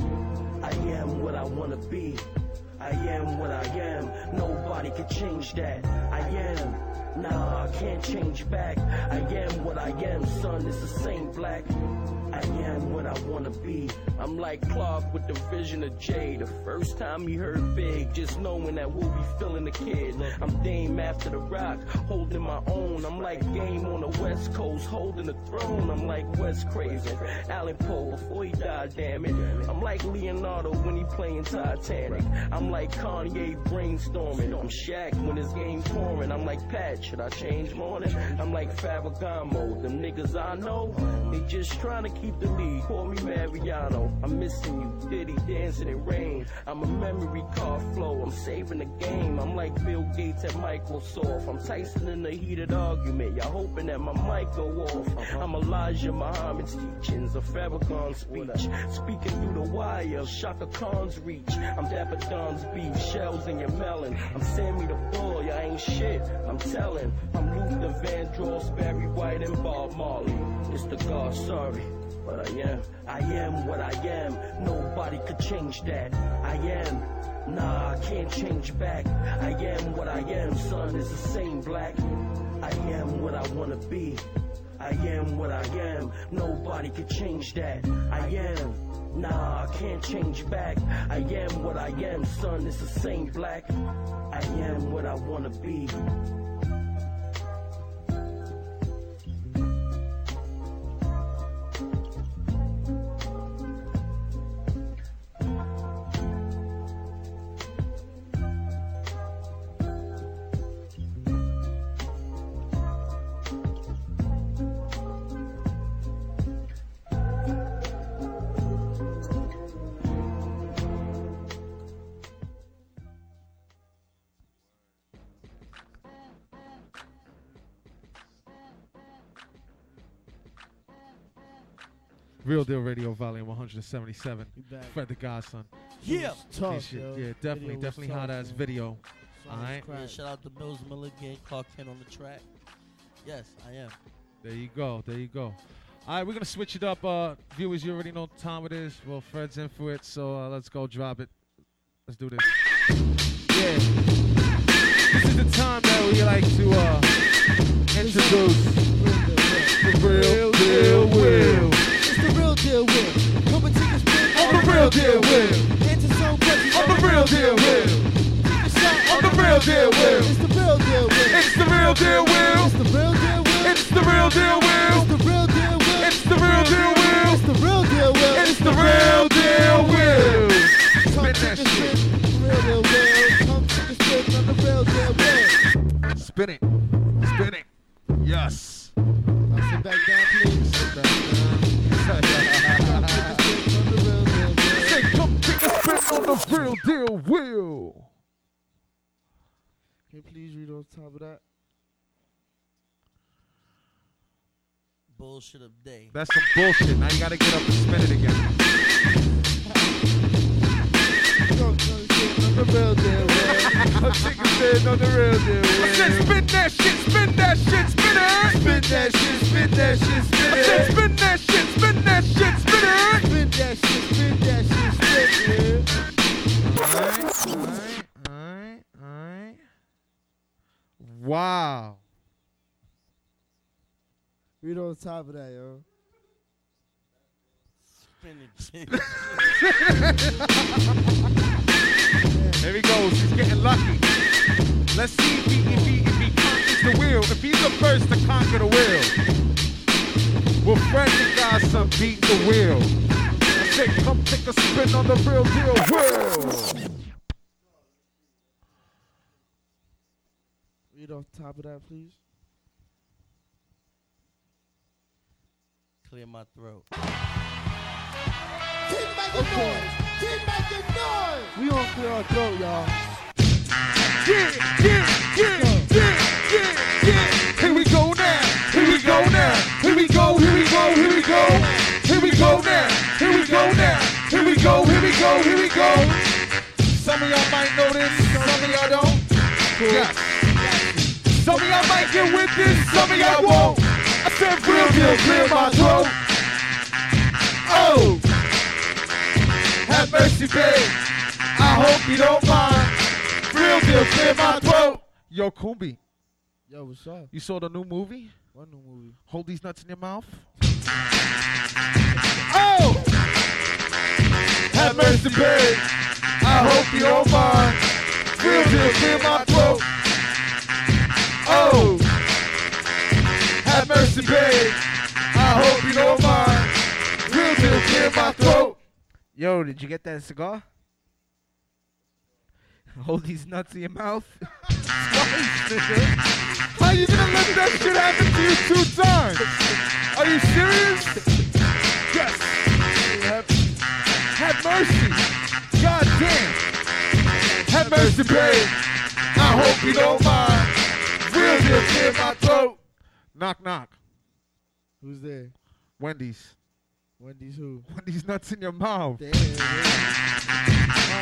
Speaker 3: I am what I wanna be. I am what I am. Nobody could change that. I am. Nah, I can't change back. I am what I am, son. It's the same black. I am what I wanna be. I'm like Clark with the vision of Jay. The first time he heard Big, just knowing that we'll be feeling the kid. I'm Dame after the rock, holding my own. I'm like Game on the West Coast, holding the throne. I'm like Wes Craven, Allan Poe before he died, damn it. I'm like Leonardo when he playing Titanic. I'm like Kanye brainstorming. I'm Shaq when his game pouring. I'm like Pat, should I change morning? I'm like Ferragamo, them niggas I know. They just trying to keep the lead. Call me Mariano. I'm missing you, Diddy dancing in rain. I'm a memory card flow. I'm saving the game. I'm like Bill Gates at Microsoft. I'm Tyson in a heated argument. Y'all hoping that my mic go off. I'm Elijah Muhammad's teachings, a Farrakhan speech. Speaking through the wire Chaka Khan's reach. I'm Dapper Don's beef, shells in your melon. I'm Sammy the Bull, y'all ain't shit. I'm telling. I'm Luther Vandross, Barry White, and Bob Marley. It's the God, sorry. But I am, I am what I am. Nobody could change that. I am. Nah, I can't change back. I am what I am, son. It's the same black. I am what I wanna be. I am what I am. Nobody could change that. I am. Nah, I can't change back. I am what I am, son. It's the same black. I am what I wanna be.
Speaker 1: Real Deal Radio, Volume 177. Fred the Godson.
Speaker 6: Yeah. Tough,
Speaker 1: shit.
Speaker 6: yo.
Speaker 1: Yeah, definitely,
Speaker 6: Video
Speaker 1: definitely
Speaker 6: tough,
Speaker 1: hot ass video.
Speaker 6: Song
Speaker 1: All
Speaker 6: was
Speaker 1: right.
Speaker 6: crack. Shout out to Mills Milligan, Clark Kent on the track. Yes, I am.
Speaker 1: There you go. There you go. All right, we're gonna switch it up. Uh, viewers, you already know what time it is. Well, Fred's in for it, so uh, let's go drop it. Let's do this. Yeah. This is the time that we like to uh, introduce the real deal will.
Speaker 2: Real deal will. Come and take a
Speaker 1: the real deal will.
Speaker 2: Into some country.
Speaker 1: On the real deal
Speaker 2: a shot
Speaker 1: On the real deal will.
Speaker 2: It's the real deal will.
Speaker 1: It's the real deal will.
Speaker 2: It's the real deal will.
Speaker 1: It's the real deal will.
Speaker 2: It's the real deal will.
Speaker 1: It's the real deal will.
Speaker 2: It's the real deal will.
Speaker 1: It's the real deal.
Speaker 2: Come
Speaker 1: Spin that
Speaker 2: a
Speaker 1: shit.
Speaker 2: Real deal will. Come take a spin on the real deal will.
Speaker 1: Spin it. Spin it. Yes.
Speaker 2: Now sit back down, please. Sit back down.
Speaker 1: The real deal will.
Speaker 2: Can you please read on top of that?
Speaker 6: Bullshit of day.
Speaker 1: That's some bullshit. Now you gotta get up and spin it again.
Speaker 2: Come take a spin on the real deal will.
Speaker 1: Come take a spin on the real deal will. I said spin that shit, spin that shit, spin it.
Speaker 2: Spin that shit, spin that shit, spin it.
Speaker 1: I said spin that shit, spin that shit, spin it.
Speaker 2: Spin that shit, spin that shit, spin it.
Speaker 1: Alright, alright, alright, alright. Wow.
Speaker 2: Read on top of that, yo.
Speaker 6: Spin it.
Speaker 1: There he goes. He's getting lucky. Let's see if he if he if he conquers the wheel. If he's the first to conquer the wheel. Will Fred the Godson beat the wheel? I come take a spin on the real deal wheel.
Speaker 2: Read on top of that, please.
Speaker 6: Clear my throat.
Speaker 2: Keep making noise. Keep making noise. We on clear our throat, y'all.
Speaker 1: Yeah, yeah, yeah, yeah, yeah, yeah. Here we go now. Here we go now. Here we go. Go. Here we go. Here we go. Some of y'all might know this. Some of y'all don't. Yeah. Some of y'all might get with this. Some of y'all won't. I said real deal. Clear my throat. Oh. Have mercy, babe. I hope you don't mind. Real deal, clear my throat. Yo, Kumbi,
Speaker 2: Yo, what's up?
Speaker 1: you saw the new movie?
Speaker 2: What new movie?
Speaker 1: Hold these nuts in your mouth.
Speaker 2: Oh! Have mercy, babe. I hope you don't mind. Real deal, clear my throat. Oh! Have mercy, babe. I hope you don't mind. Real deal, clear my throat.
Speaker 9: Yo, did you get that cigar? Hold these nuts in your mouth.
Speaker 2: How you gonna let that shit happen to you two times? Are you serious? Yes. Mercy. God damn. Have mercy, babe. I hope you don't mind. Real deal, clear my throat.
Speaker 1: Knock knock.
Speaker 13: Who's there?
Speaker 1: Wendy's.
Speaker 13: Wendy's who?
Speaker 1: Wendy's nuts in your mouth.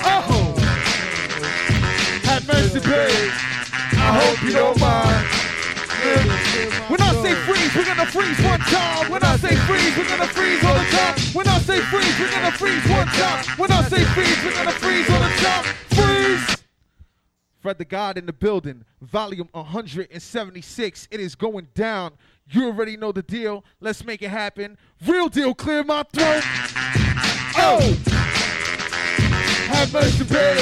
Speaker 2: Oh! Have mercy, babe. I hope you don't mind. When I say freeze, we're gonna freeze one time. When I say freeze, we're gonna freeze all the time. When I say freeze, we're gonna freeze one time. When I say freeze, we're gonna freeze all the time. Freeze!
Speaker 1: Fred the God in the building, volume 176. It is going down. You already know the deal. Let's make it happen. Real deal, clear my throat.
Speaker 2: Oh! Have mercy, babe.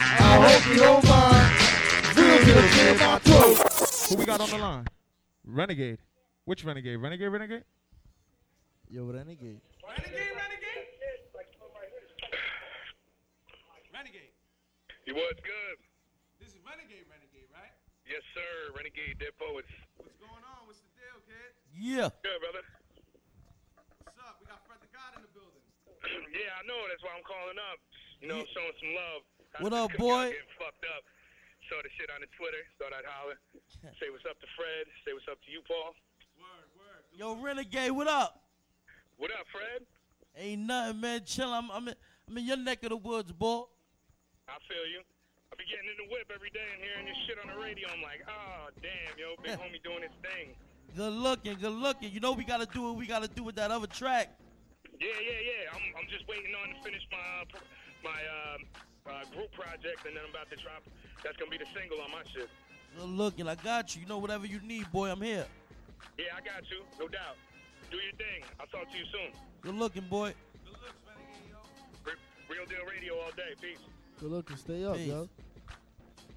Speaker 2: I hope you don't mind. Real deal, clear my throat.
Speaker 1: Who we got on the line? Renegade. Which Renegade? Renegade, Renegade?
Speaker 13: Yo, Renegade.
Speaker 7: Renegade. Renegade? Renegade.
Speaker 8: You what's good?
Speaker 7: This is Renegade, Renegade, right?
Speaker 8: Yes, sir. Renegade Dead Poets.
Speaker 7: What's going on? What's the deal, kid?
Speaker 6: Yeah.
Speaker 8: Good, brother.
Speaker 7: What's up? We got Fred the God in the building.
Speaker 8: yeah, I know. That's why I'm calling up. You know, showing some love.
Speaker 6: What
Speaker 8: I
Speaker 6: up, boy?
Speaker 8: Getting fucked up. Saw the shit on the Twitter. Thought I'd holler. Say what's up to Fred. Say what's up to you, Paul.
Speaker 6: Yo, Renegade, what up?
Speaker 8: What up, Fred?
Speaker 6: Ain't nothing, man. Chill. I'm, I'm, in, I'm in your neck of the woods, boy.
Speaker 8: I feel you. I be getting in the whip every day and hearing your shit on the radio. I'm like, oh, damn, yo, big homie doing his thing.
Speaker 6: Good looking, good looking. You know we gotta do what we gotta do with that other track.
Speaker 8: Yeah, yeah, yeah. I'm, I'm just waiting on to finish my uh, my um, uh, group project, and then I'm about to drop. That's gonna be the single on my shit.
Speaker 6: Good looking. I got you. You know whatever you need, boy. I'm here.
Speaker 8: Yeah, I got you, no doubt. Do your thing. I'll talk to you soon.
Speaker 6: Good looking, boy.
Speaker 8: Re- Real Deal Radio all day. Peace.
Speaker 13: Good looking. Stay up, yo.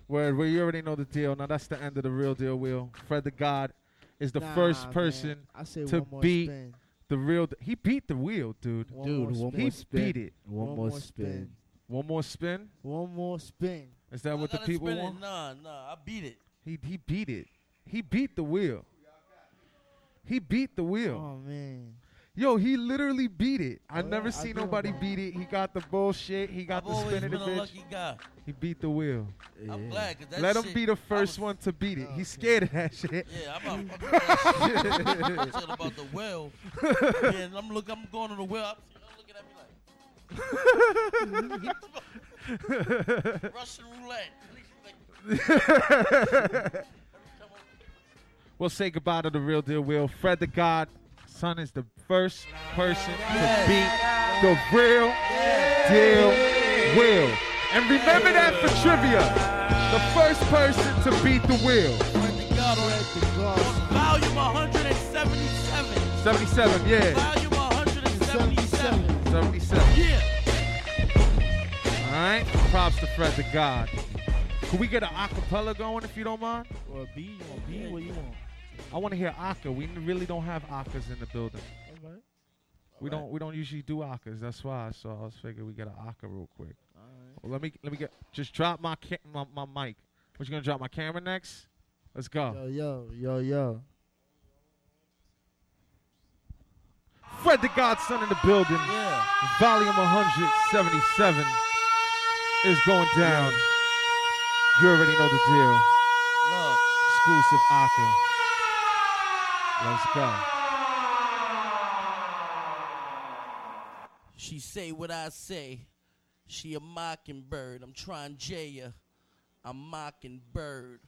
Speaker 1: Word, well, you already know the deal. Now that's the end of the real deal wheel. Fred the God is the
Speaker 13: Nah,
Speaker 1: first person
Speaker 13: I say
Speaker 1: to beat
Speaker 13: spin.
Speaker 1: the real. He beat the wheel, dude.
Speaker 13: One Dude, one
Speaker 1: he
Speaker 13: more spin.
Speaker 1: beat it.
Speaker 13: One One more more spin. spin.
Speaker 1: One more spin.
Speaker 13: One more spin.
Speaker 1: Is that
Speaker 6: I
Speaker 1: what the people
Speaker 6: spin it.
Speaker 1: want?
Speaker 6: Nah, nah. I beat it.
Speaker 1: He he beat it. He beat the wheel. He beat the wheel.
Speaker 13: Oh man.
Speaker 1: Yo, he literally beat it. I
Speaker 13: Oh,
Speaker 1: never
Speaker 13: yeah,
Speaker 1: seen
Speaker 13: do
Speaker 1: nobody beat it. He got the bullshit. He got
Speaker 6: I've
Speaker 1: the
Speaker 6: always
Speaker 1: spin of
Speaker 6: been
Speaker 1: the
Speaker 6: a
Speaker 1: bitch.
Speaker 6: lucky guy.
Speaker 1: He beat the wheel.
Speaker 6: I'm glad, 'cause that
Speaker 1: Let him
Speaker 6: shit-
Speaker 1: be the
Speaker 6: I
Speaker 1: first one to beat it. Oh, He's scared of that shit.
Speaker 6: Yeah, I'm not fucking with that shit. Shit about the wheel. Yeah, and I'm look, I'm going to the well. Russian roulette.
Speaker 1: we'll say goodbye to the real deal wheel. Fred the God, son, is the first person to beat the real deal wheel. And remember that for trivia. The first person to beat the wheel.
Speaker 6: Volume 177.
Speaker 1: 77, yeah.
Speaker 6: Volume 177.
Speaker 1: 77.
Speaker 6: Yeah.
Speaker 1: All right. Props to Fred the God. Can we get an acapella going if you don't mind?
Speaker 13: Or a B? You want B? What you want?
Speaker 1: I want to hear aka. We really don't have akas in the building.
Speaker 13: Okay.
Speaker 1: We don't we don't usually do akas. That's why. So I was figuring we get an aka real quick. Well, let me let me get just drop my my, my mic. What you gonna drop my camera next? Let's go.
Speaker 13: Yo, yo, yo, yo.
Speaker 1: Fred the Godson in the building.
Speaker 6: Yeah.
Speaker 1: Volume 177 is going down. You already know the deal. Exclusive Aka. Let's go.
Speaker 6: She say what I say. She a mockingbird. I'm trying Jaya. I'm mockingbird.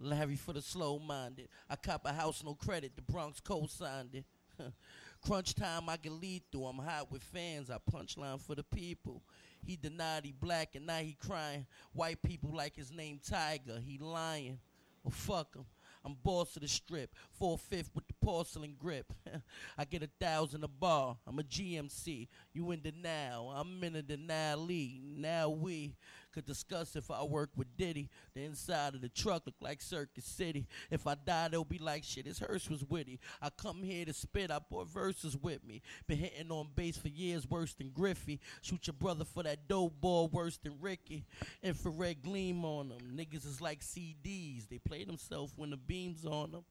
Speaker 6: Larry for the slow minded. I cop a house, no credit. The Bronx co-signed it. Crunch time I can lead through. I'm hot with fans. I punchline for the people. He denied he black and now he crying. White people like his name Tiger. He lying. Well, fuck him. I'm boss of the strip, four fifth with the porcelain grip. I get a thousand a bar. I'm a GMC. You in denial? I'm in the Denali. Now we could discuss if I work with Diddy. The inside of the truck look like Circus City. If I die, they'll be like shit. His hearse was witty. I come here to spit. I brought verses with me. Been hitting on bass for years, worse than Griffey. Shoot your brother for that dope ball, worse than Ricky. Infrared gleam on them. Niggas is like CDs. They play themselves when the beams on them.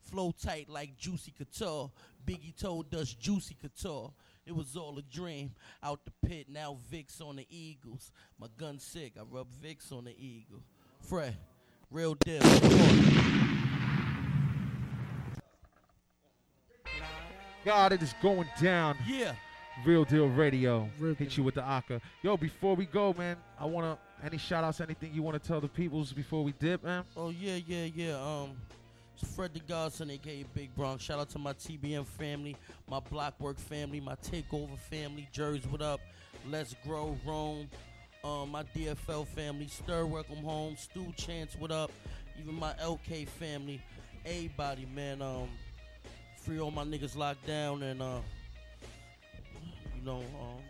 Speaker 6: Flow tight like Juicy Couture. Biggie told us Juicy Couture. It was all a dream. Out the pit, now Vicks on the Eagles. My gun sick, I rub Vicks on the Eagle. Fred, real deal.
Speaker 1: God, it is going down.
Speaker 6: Yeah.
Speaker 1: Real Deal Radio. Hit you with the Aka. Yo, before we go, man, I wanna any shout outs, anything you wanna tell the peoples before we dip, man?
Speaker 6: Oh yeah, yeah, yeah. Um, it's Fred the Godson, aka Big Bronx. Shout out to my TBM family, my Blockwork family, my Takeover family. Jersey, what up? Let's grow Rome. Um, my DFL family, Stir, welcome home. Stu Chance, what up? Even my LK family, everybody, man. Um, free all my niggas locked down, and uh, you know, um,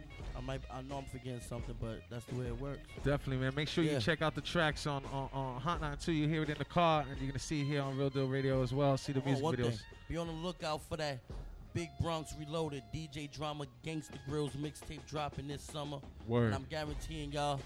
Speaker 6: might, I know I'm forgetting something, but that's the way it works.
Speaker 1: Definitely, man. Make sure
Speaker 6: Yeah.
Speaker 1: you check out the tracks on, on, on Hotline 2. You hear it in the car, and you're going to see it here on Real Deal Radio as well. See the
Speaker 6: Oh,
Speaker 1: music videos.
Speaker 6: thing. Be on the lookout for that Big Bronx Reloaded DJ Drama Gangsta Grillz mixtape dropping this summer.
Speaker 1: Word.
Speaker 6: And I'm guaranteeing y'all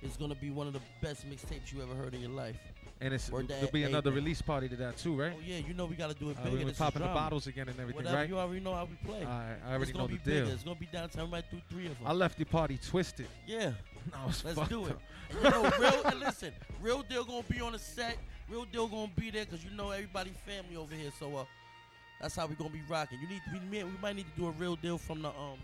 Speaker 6: it's gonna be one of the best mixtapes you ever heard in your life.
Speaker 1: And it's,
Speaker 6: Word
Speaker 1: there'll be another release party to that, too, right?
Speaker 6: Oh yeah, you know we gotta do it
Speaker 1: Uh,
Speaker 6: bigger.
Speaker 1: we
Speaker 6: This is
Speaker 1: popping the bottles again and everything,
Speaker 6: Whatever,
Speaker 1: right?
Speaker 6: You already know how we play.
Speaker 1: All right, I already
Speaker 6: it's gonna
Speaker 1: know
Speaker 6: be
Speaker 1: the
Speaker 6: bigger.
Speaker 1: deal.
Speaker 6: It's gonna be downtown right through three of them.
Speaker 1: I left the party twisted.
Speaker 6: Yeah.
Speaker 1: I was
Speaker 6: Let's do it. you know, real, and listen, real deal gonna be on the set. Real deal gonna be there because you know everybody family over here. So uh, that's how we gonna be rocking. You need we, we might need to do a real deal from the um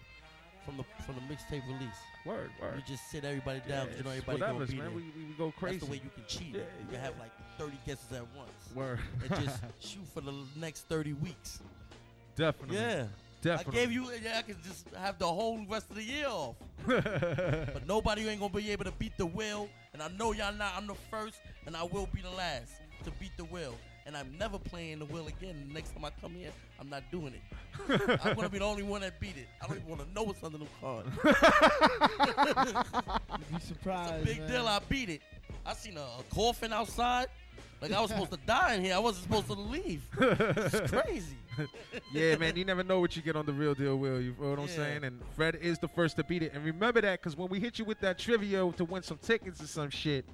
Speaker 6: from the from the mixtape release.
Speaker 1: Word, word.
Speaker 6: We just sit everybody down. 'cause you know everybody gonna
Speaker 1: whatever's,
Speaker 6: be
Speaker 1: man.
Speaker 6: there.
Speaker 1: We- we- go crazy.
Speaker 6: That's the way you can cheat.
Speaker 1: Yeah.
Speaker 6: You can have like 30 guesses at once.
Speaker 1: Word.
Speaker 6: And just shoot for the next 30 weeks.
Speaker 1: Definitely.
Speaker 6: Yeah.
Speaker 1: Definitely.
Speaker 6: I gave you, yeah, I could just have the whole rest of the year off. but nobody ain't gonna be able to beat the will. And I know y'all not. I'm the first, and I will be the last to beat the will. And I'm never playing the wheel again. The next time I come here, I'm not doing it. I'm gonna be the only one that beat it. I don't even want to know what's under the cards.
Speaker 13: You'd be surprised.
Speaker 6: It's a big
Speaker 13: man.
Speaker 6: deal. I beat it. I seen a, a coffin outside. Like I was supposed to die in here. I wasn't supposed to leave. It's crazy.
Speaker 1: yeah, man, you never know what you get on the real deal, Will. You know what I'm
Speaker 6: Yeah.
Speaker 1: saying? And Fred is the first to beat it. And remember that, because when we hit you with that trivia to win some tickets or some shit,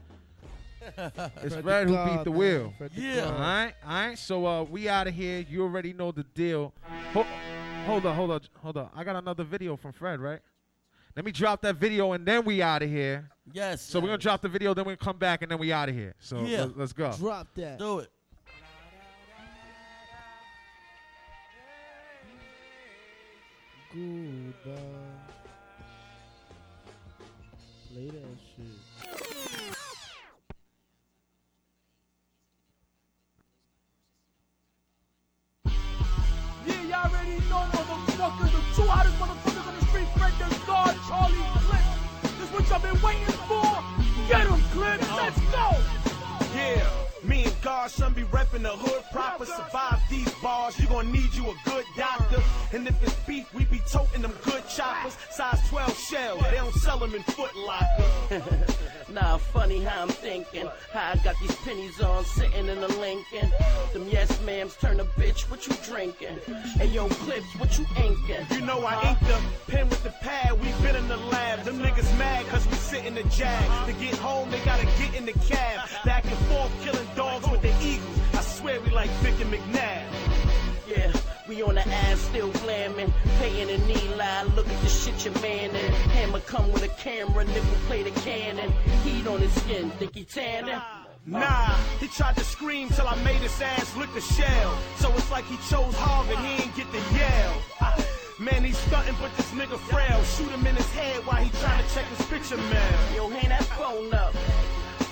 Speaker 1: it's
Speaker 13: Fred
Speaker 1: Fred who
Speaker 13: God,
Speaker 1: beat the
Speaker 13: man.
Speaker 1: wheel.
Speaker 13: Fred
Speaker 6: Yeah.
Speaker 1: All
Speaker 13: God.
Speaker 1: right, all right. So uh, we out of here. You already know the deal. Ho- hold on, hold on, hold on. I got another video from Fred, right? Let me drop that video and then we out of here.
Speaker 6: Yes.
Speaker 1: So we're gonna drop the video, then we're come back and then we out of here. So
Speaker 6: Yeah.
Speaker 1: let- let's go.
Speaker 13: Drop that.
Speaker 6: Do it.
Speaker 13: Good, dog. Play that shit.
Speaker 2: Already know, motherfucker. The two hottest motherfuckers on the street, Fred the God, Charlie Clip. This what y'all been waiting for. Get 'em, Clip. Let's go.
Speaker 14: Yeah, me and Godson be reppin' the hood proper. Survive these bars, you gon' need you a good doctor. And if it's beef, we be toting them good choppers. Size 12 shell, they don't sell them in Foot Locker.
Speaker 3: Nah, funny how I'm thinking. How I got these pennies on sitting in the Lincoln. Them yes ma'ams turn a bitch, what you drinking? Hey yo, clips, what you inking?
Speaker 14: You know I ink the pen with the pad, we been in the lab. Them niggas mad cause we sit in the jag. To get home, they gotta get in the cab. Back and forth, killing dogs with the eagles. I swear we like Vick and McNabb.
Speaker 3: Yeah, we on the ass still glamming. Paying an Eli, look at the shit your man in. Hammer come with a camera, nickel play the cannon. Heat on his skin, think he tanning?
Speaker 14: Nah, he tried to scream till I made his ass lick the shell. So it's like he chose Harvard, he ain't get the Yale. Ah, Man, he's stunting, but this nigga frail. Shoot him in his head while he trying to check his picture mail.
Speaker 3: Yo, hang that phone up.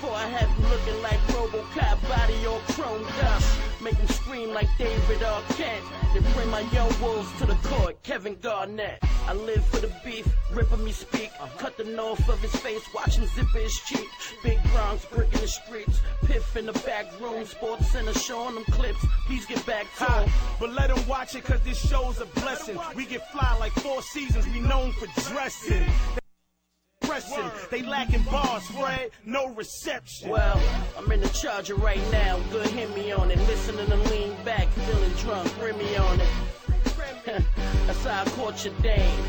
Speaker 3: Before I have you looking like Robocop, body all chromed up. Make them scream like David Arquette. Then bring my young wolves to the court, Kevin Garnett. I live for the beef, ripping me speak. Cut the north of his face, watch him zip his cheek. Big Bronx brick in the streets, piff in the back room, sports center showing them clips. Please get back to him.
Speaker 14: but let them watch it cause this show's a blessing. We get fly like four seasons, we known for dressing. Pressing, they lacking bars, Fred, no reception.
Speaker 3: Well, I'm in the charger right now. Good, hit me on it. Listening to lean back, feeling drunk. Bring me on it. That's how I caught your dame.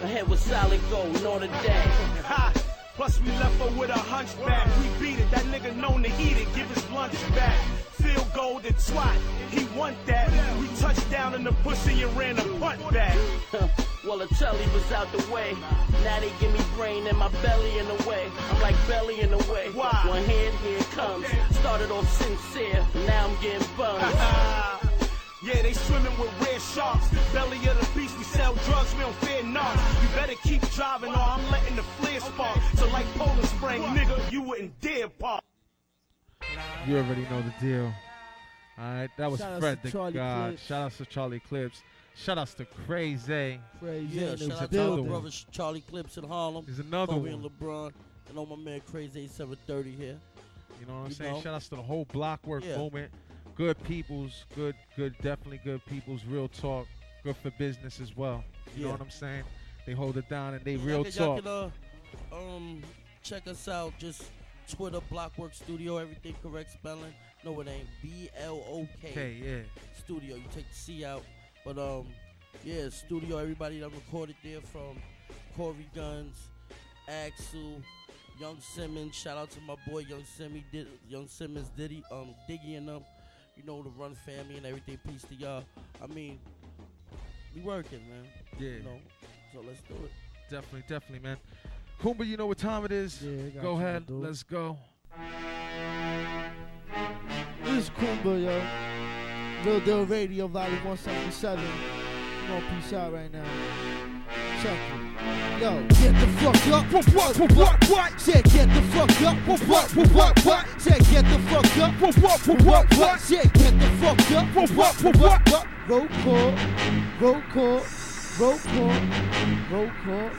Speaker 3: My head was solid gold, Notre Dame.
Speaker 14: Ha! Plus we left her with a hunchback. We beat it, that nigga known to eat it, give his lunch back. Field goal and swat, he want that. We touched down in the pussy and ran a punt back.
Speaker 3: well, the telly was out the way. Now they give me brain in my belly in the way. I'm like belly in the way.
Speaker 14: Why?
Speaker 3: One hand, here it comes. Started off sincere, now I'm getting bummed.
Speaker 14: Yeah, they swimming with red sharks. Belly of the beast, we sell drugs, we don't fear narcs. You better keep driving or I'm letting the flare spark. So like Poland Spring, nigga, you wouldn't dare pop.
Speaker 1: You already know the deal. All right, that was
Speaker 2: Shout
Speaker 1: Fred the
Speaker 2: Charlie
Speaker 1: God.
Speaker 2: Clips.
Speaker 1: Shout out to Charlie Clips. Shout outs to Crazy.
Speaker 2: Crazy.
Speaker 6: Yeah,
Speaker 2: in
Speaker 6: shout out to our
Speaker 2: building.
Speaker 6: brother Charlie Clips in Harlem.
Speaker 1: There's another
Speaker 6: Kobe
Speaker 1: one.
Speaker 6: and LeBron. And all my man Crazy 730 here.
Speaker 1: You know what I'm
Speaker 6: You
Speaker 1: saying?
Speaker 6: know.
Speaker 1: Shout outs to the whole block work
Speaker 6: Yeah.
Speaker 1: movement. Good peoples, good, good, definitely good peoples. Real talk, good for business as well. You know what I'm saying? They hold it down and they
Speaker 6: Y'all
Speaker 1: real
Speaker 6: y'all
Speaker 1: talk.
Speaker 6: can, uh, um, check us out. Just Twitter, Blockwork Studio, everything correct spelling. No, it ain't B L O K.
Speaker 1: Okay, yeah.
Speaker 6: Studio. You take the C out, but um, yeah, studio. Everybody that recorded there from Corey Gunz, Axel, Young Simmons. Shout out to my boy Young Simmy, did Young Simmons, Diddy, um, Diggy and them. You know the Run family and everything. Peace to y'all. I mean, we working, man.
Speaker 1: Yeah.
Speaker 6: You know, so let's do it.
Speaker 1: Definitely, definitely, man. Kumba, you know what time it is?
Speaker 2: Yeah, got
Speaker 1: Go
Speaker 2: you,
Speaker 1: ahead,
Speaker 2: dude.
Speaker 1: let's go.
Speaker 2: This is Kumba, yo. Real Deal Radio, Volume 177. Come on, peace out right now. Check it. Yo, get the fuck up. What, what, what, what, what? Said get the fuck up. What, what, what, what, what? Said get the fuck up. What, what, what, what, what? Said get the fuck up. What, what, what, what, what? Roll call. Roll call. Roll call. Roll call.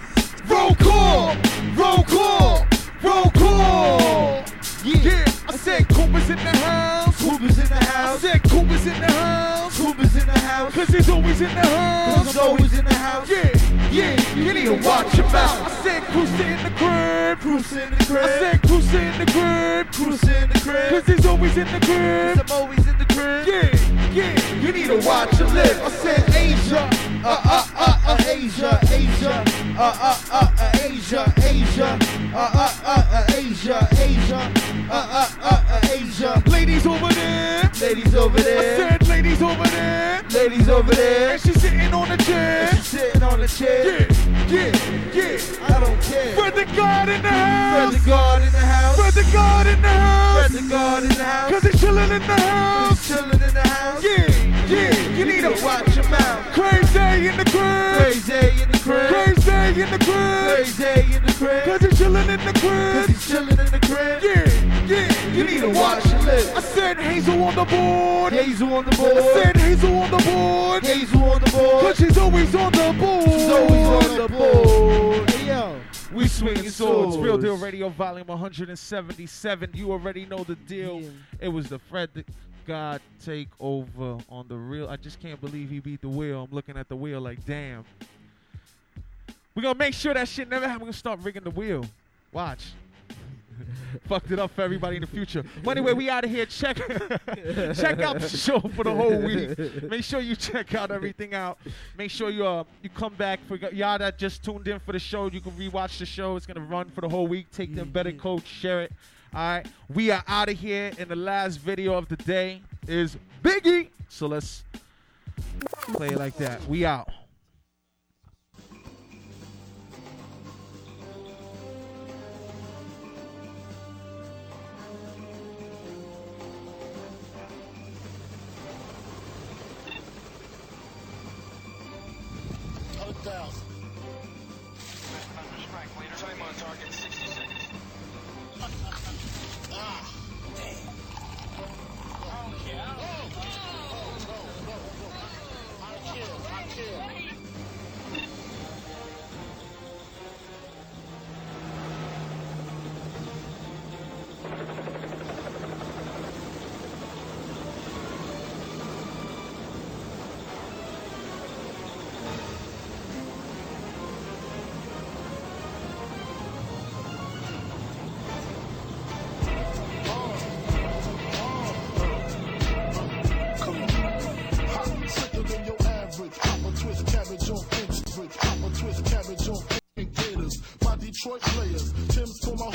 Speaker 2: Roll call. Roll call. Roll call. Yeah.
Speaker 1: I said Kumba's in the house.
Speaker 2: Kumba's in the house.
Speaker 1: I said Kumba's in the house.
Speaker 2: Kumba's in the house.
Speaker 1: Cause he's always in the house.
Speaker 2: Cause I'm always in the house.
Speaker 1: Yeah, yeah, you need to watch your mouth. I said Cruiser in the crib.
Speaker 2: Cruiser in the crib.
Speaker 1: I said Cruiser in the crib.
Speaker 2: Cruiser in the crib.
Speaker 1: Cause he's always in the crib.
Speaker 2: Cause I'm always in the crib.
Speaker 1: Yeah, yeah, you need to watch your lip.
Speaker 2: I said Asia, uh uh uh uh Asia, Asia, uh uh uh uh Asia, Asia, uh uh uh uh Asia, Asia, uh uh uh Asia.
Speaker 1: Ladies over there.
Speaker 2: Ladies over there.
Speaker 1: I said ladies over there.
Speaker 2: Ladies over there.
Speaker 1: And she's sitting on a chair.
Speaker 2: She's sitting on the chair.
Speaker 1: Yeah, yeah, yeah.
Speaker 2: I don't care.
Speaker 1: Fred the God in the house.
Speaker 2: Fred the God in the house.
Speaker 1: Fred the God in the house.
Speaker 2: Fred the God in the house.
Speaker 1: Cause he's chilling in the house.
Speaker 2: He's chilling in the house.
Speaker 1: Yeah, yeah, you need to
Speaker 2: watch your mouth.
Speaker 1: Crazy in the crib.
Speaker 2: Crazy in the crib.
Speaker 1: Crazy in the crib.
Speaker 2: Crazy in the crib.
Speaker 1: Cause he's chilling in the crib.
Speaker 2: Cause he's chilling in the crib.
Speaker 1: Yeah, yeah, you need to watch your lips. I said Hazel on the board.
Speaker 2: Hazel on the board.
Speaker 1: I said Hazel on the board.
Speaker 2: Hazel on the board.
Speaker 1: Cause she's always on the board.
Speaker 2: She's always on the board. Hey yo.
Speaker 1: We swinging swords. Real Deal Radio Volume 177. You already know the deal. It was the Fred God take over on the real. I just can't believe he beat the wheel. I'm looking at the wheel like, damn. We're gonna make sure that shit never happens. We're gonna start rigging the wheel. Watch. Fucked it up for everybody in the future. But anyway, we out of here. Check check out the show for the whole week. Make sure you check out everything out. Make sure you uh you come back for y'all that just tuned in for the show. You can rewatch the show. It's gonna run for the whole week. Take them better coach, share it. All right, we are out of here. And the last video of the day is Biggie. So let's play it like that. We out.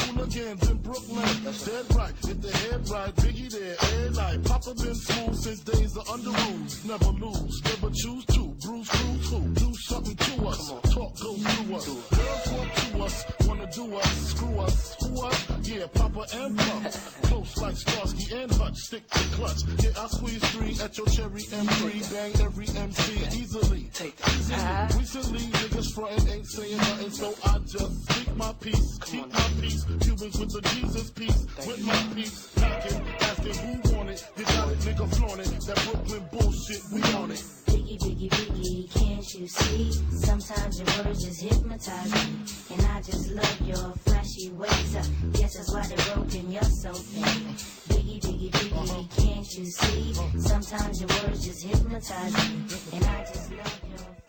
Speaker 15: hooligans
Speaker 16: in Brooklyn. that's Dead right,
Speaker 17: hit the head right, Biggie there, air night, Papa been fool since days of Underoos. Never lose, never choose to. Bruce, Bruce, who? Do something to us. Talk goes through us. Girls want to us, wanna do us. Screw us, who us? Yeah, Papa and Pump. Close like Starsky and Hutch, stick to clutch. Yeah, I squeeze three at your cherry M3. Bang every MC easily. Take that. Recently, niggas frontin' ain't saying nothing, so I just speak my peace, keep my peace. Cubans with the Jesus peace, with my peace. Packing, asking who want it. You got it, nigga, flaunt it. That Brooklyn bullshit, we on it.
Speaker 5: Biggie, biggie, biggie, can't you see? Sometimes your words just hypnotize me. And I just love your flashy ways. Uh, guess that's why they're broken, you're so fake. Biggie, biggie, biggie, can't you see? Sometimes your words just hypnotize me. And I just love your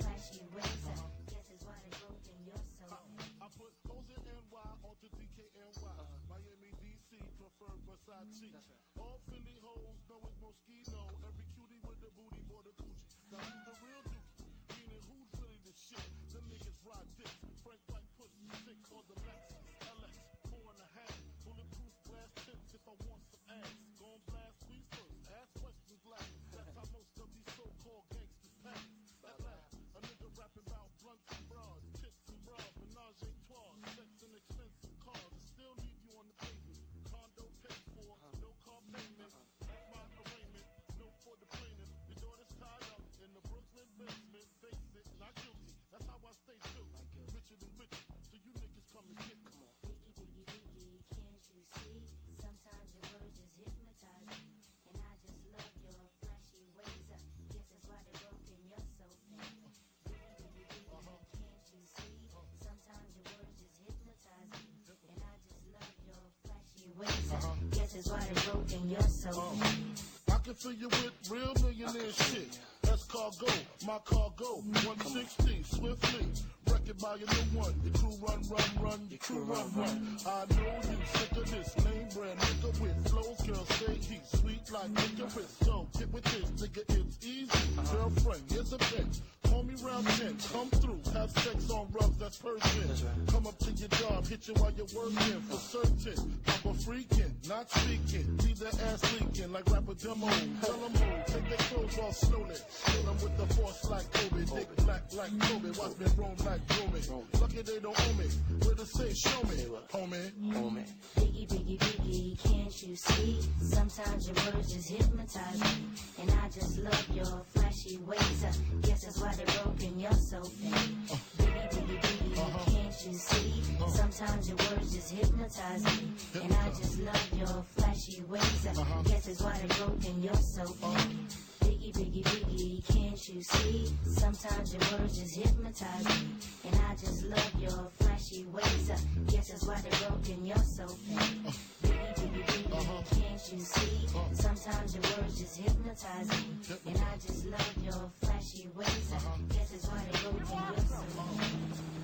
Speaker 5: you're so. Uh, I
Speaker 17: can fill you with real millionaire shit. That's cargo, my cargo. 160, swiftly. Record by your new one. Your crew run, run, run. Your crew run, run. I know you sick of this name brand nigga with flows. Girl, say he's sweet like licorice. So get with this, nigga, it's easy. Girlfriend, here's a bitch. Call me round 10, come through, have sex on rubs, that's Persian. Come up to your job, hit you while you're working, for certain. Freaking, not speaking, leave their ass leaking like rapper demo. Tell them move, take their clothes off slowly. Kill them with the force like Kobe, dick black like Kobe, watch me roam like Romy. Lucky they don't owe me, where to say, show me, homie. Homie.
Speaker 5: Biggie, biggie, biggie, can't you see? Sometimes your words just hypnotize me. And I just love your flashy ways. Uh, guess that's why they're broken, you're so fake. Biggie, biggie, biggie, can't what you see. Sometimes your words just hypnotize me. And I just love your flashy ways. I guess it's why they broke and you're so mean. Biggie, biggie, biggie, can't you see? Sometimes your words just hypnotize me. And I just love your flashy ways. I guess that's why they broke and you're so mean. Biggie, biggie, biggie, can't you see? Sometimes your words just hypnotize me. And I just love your flashy ways. I guess that's why they broke and you're so mean.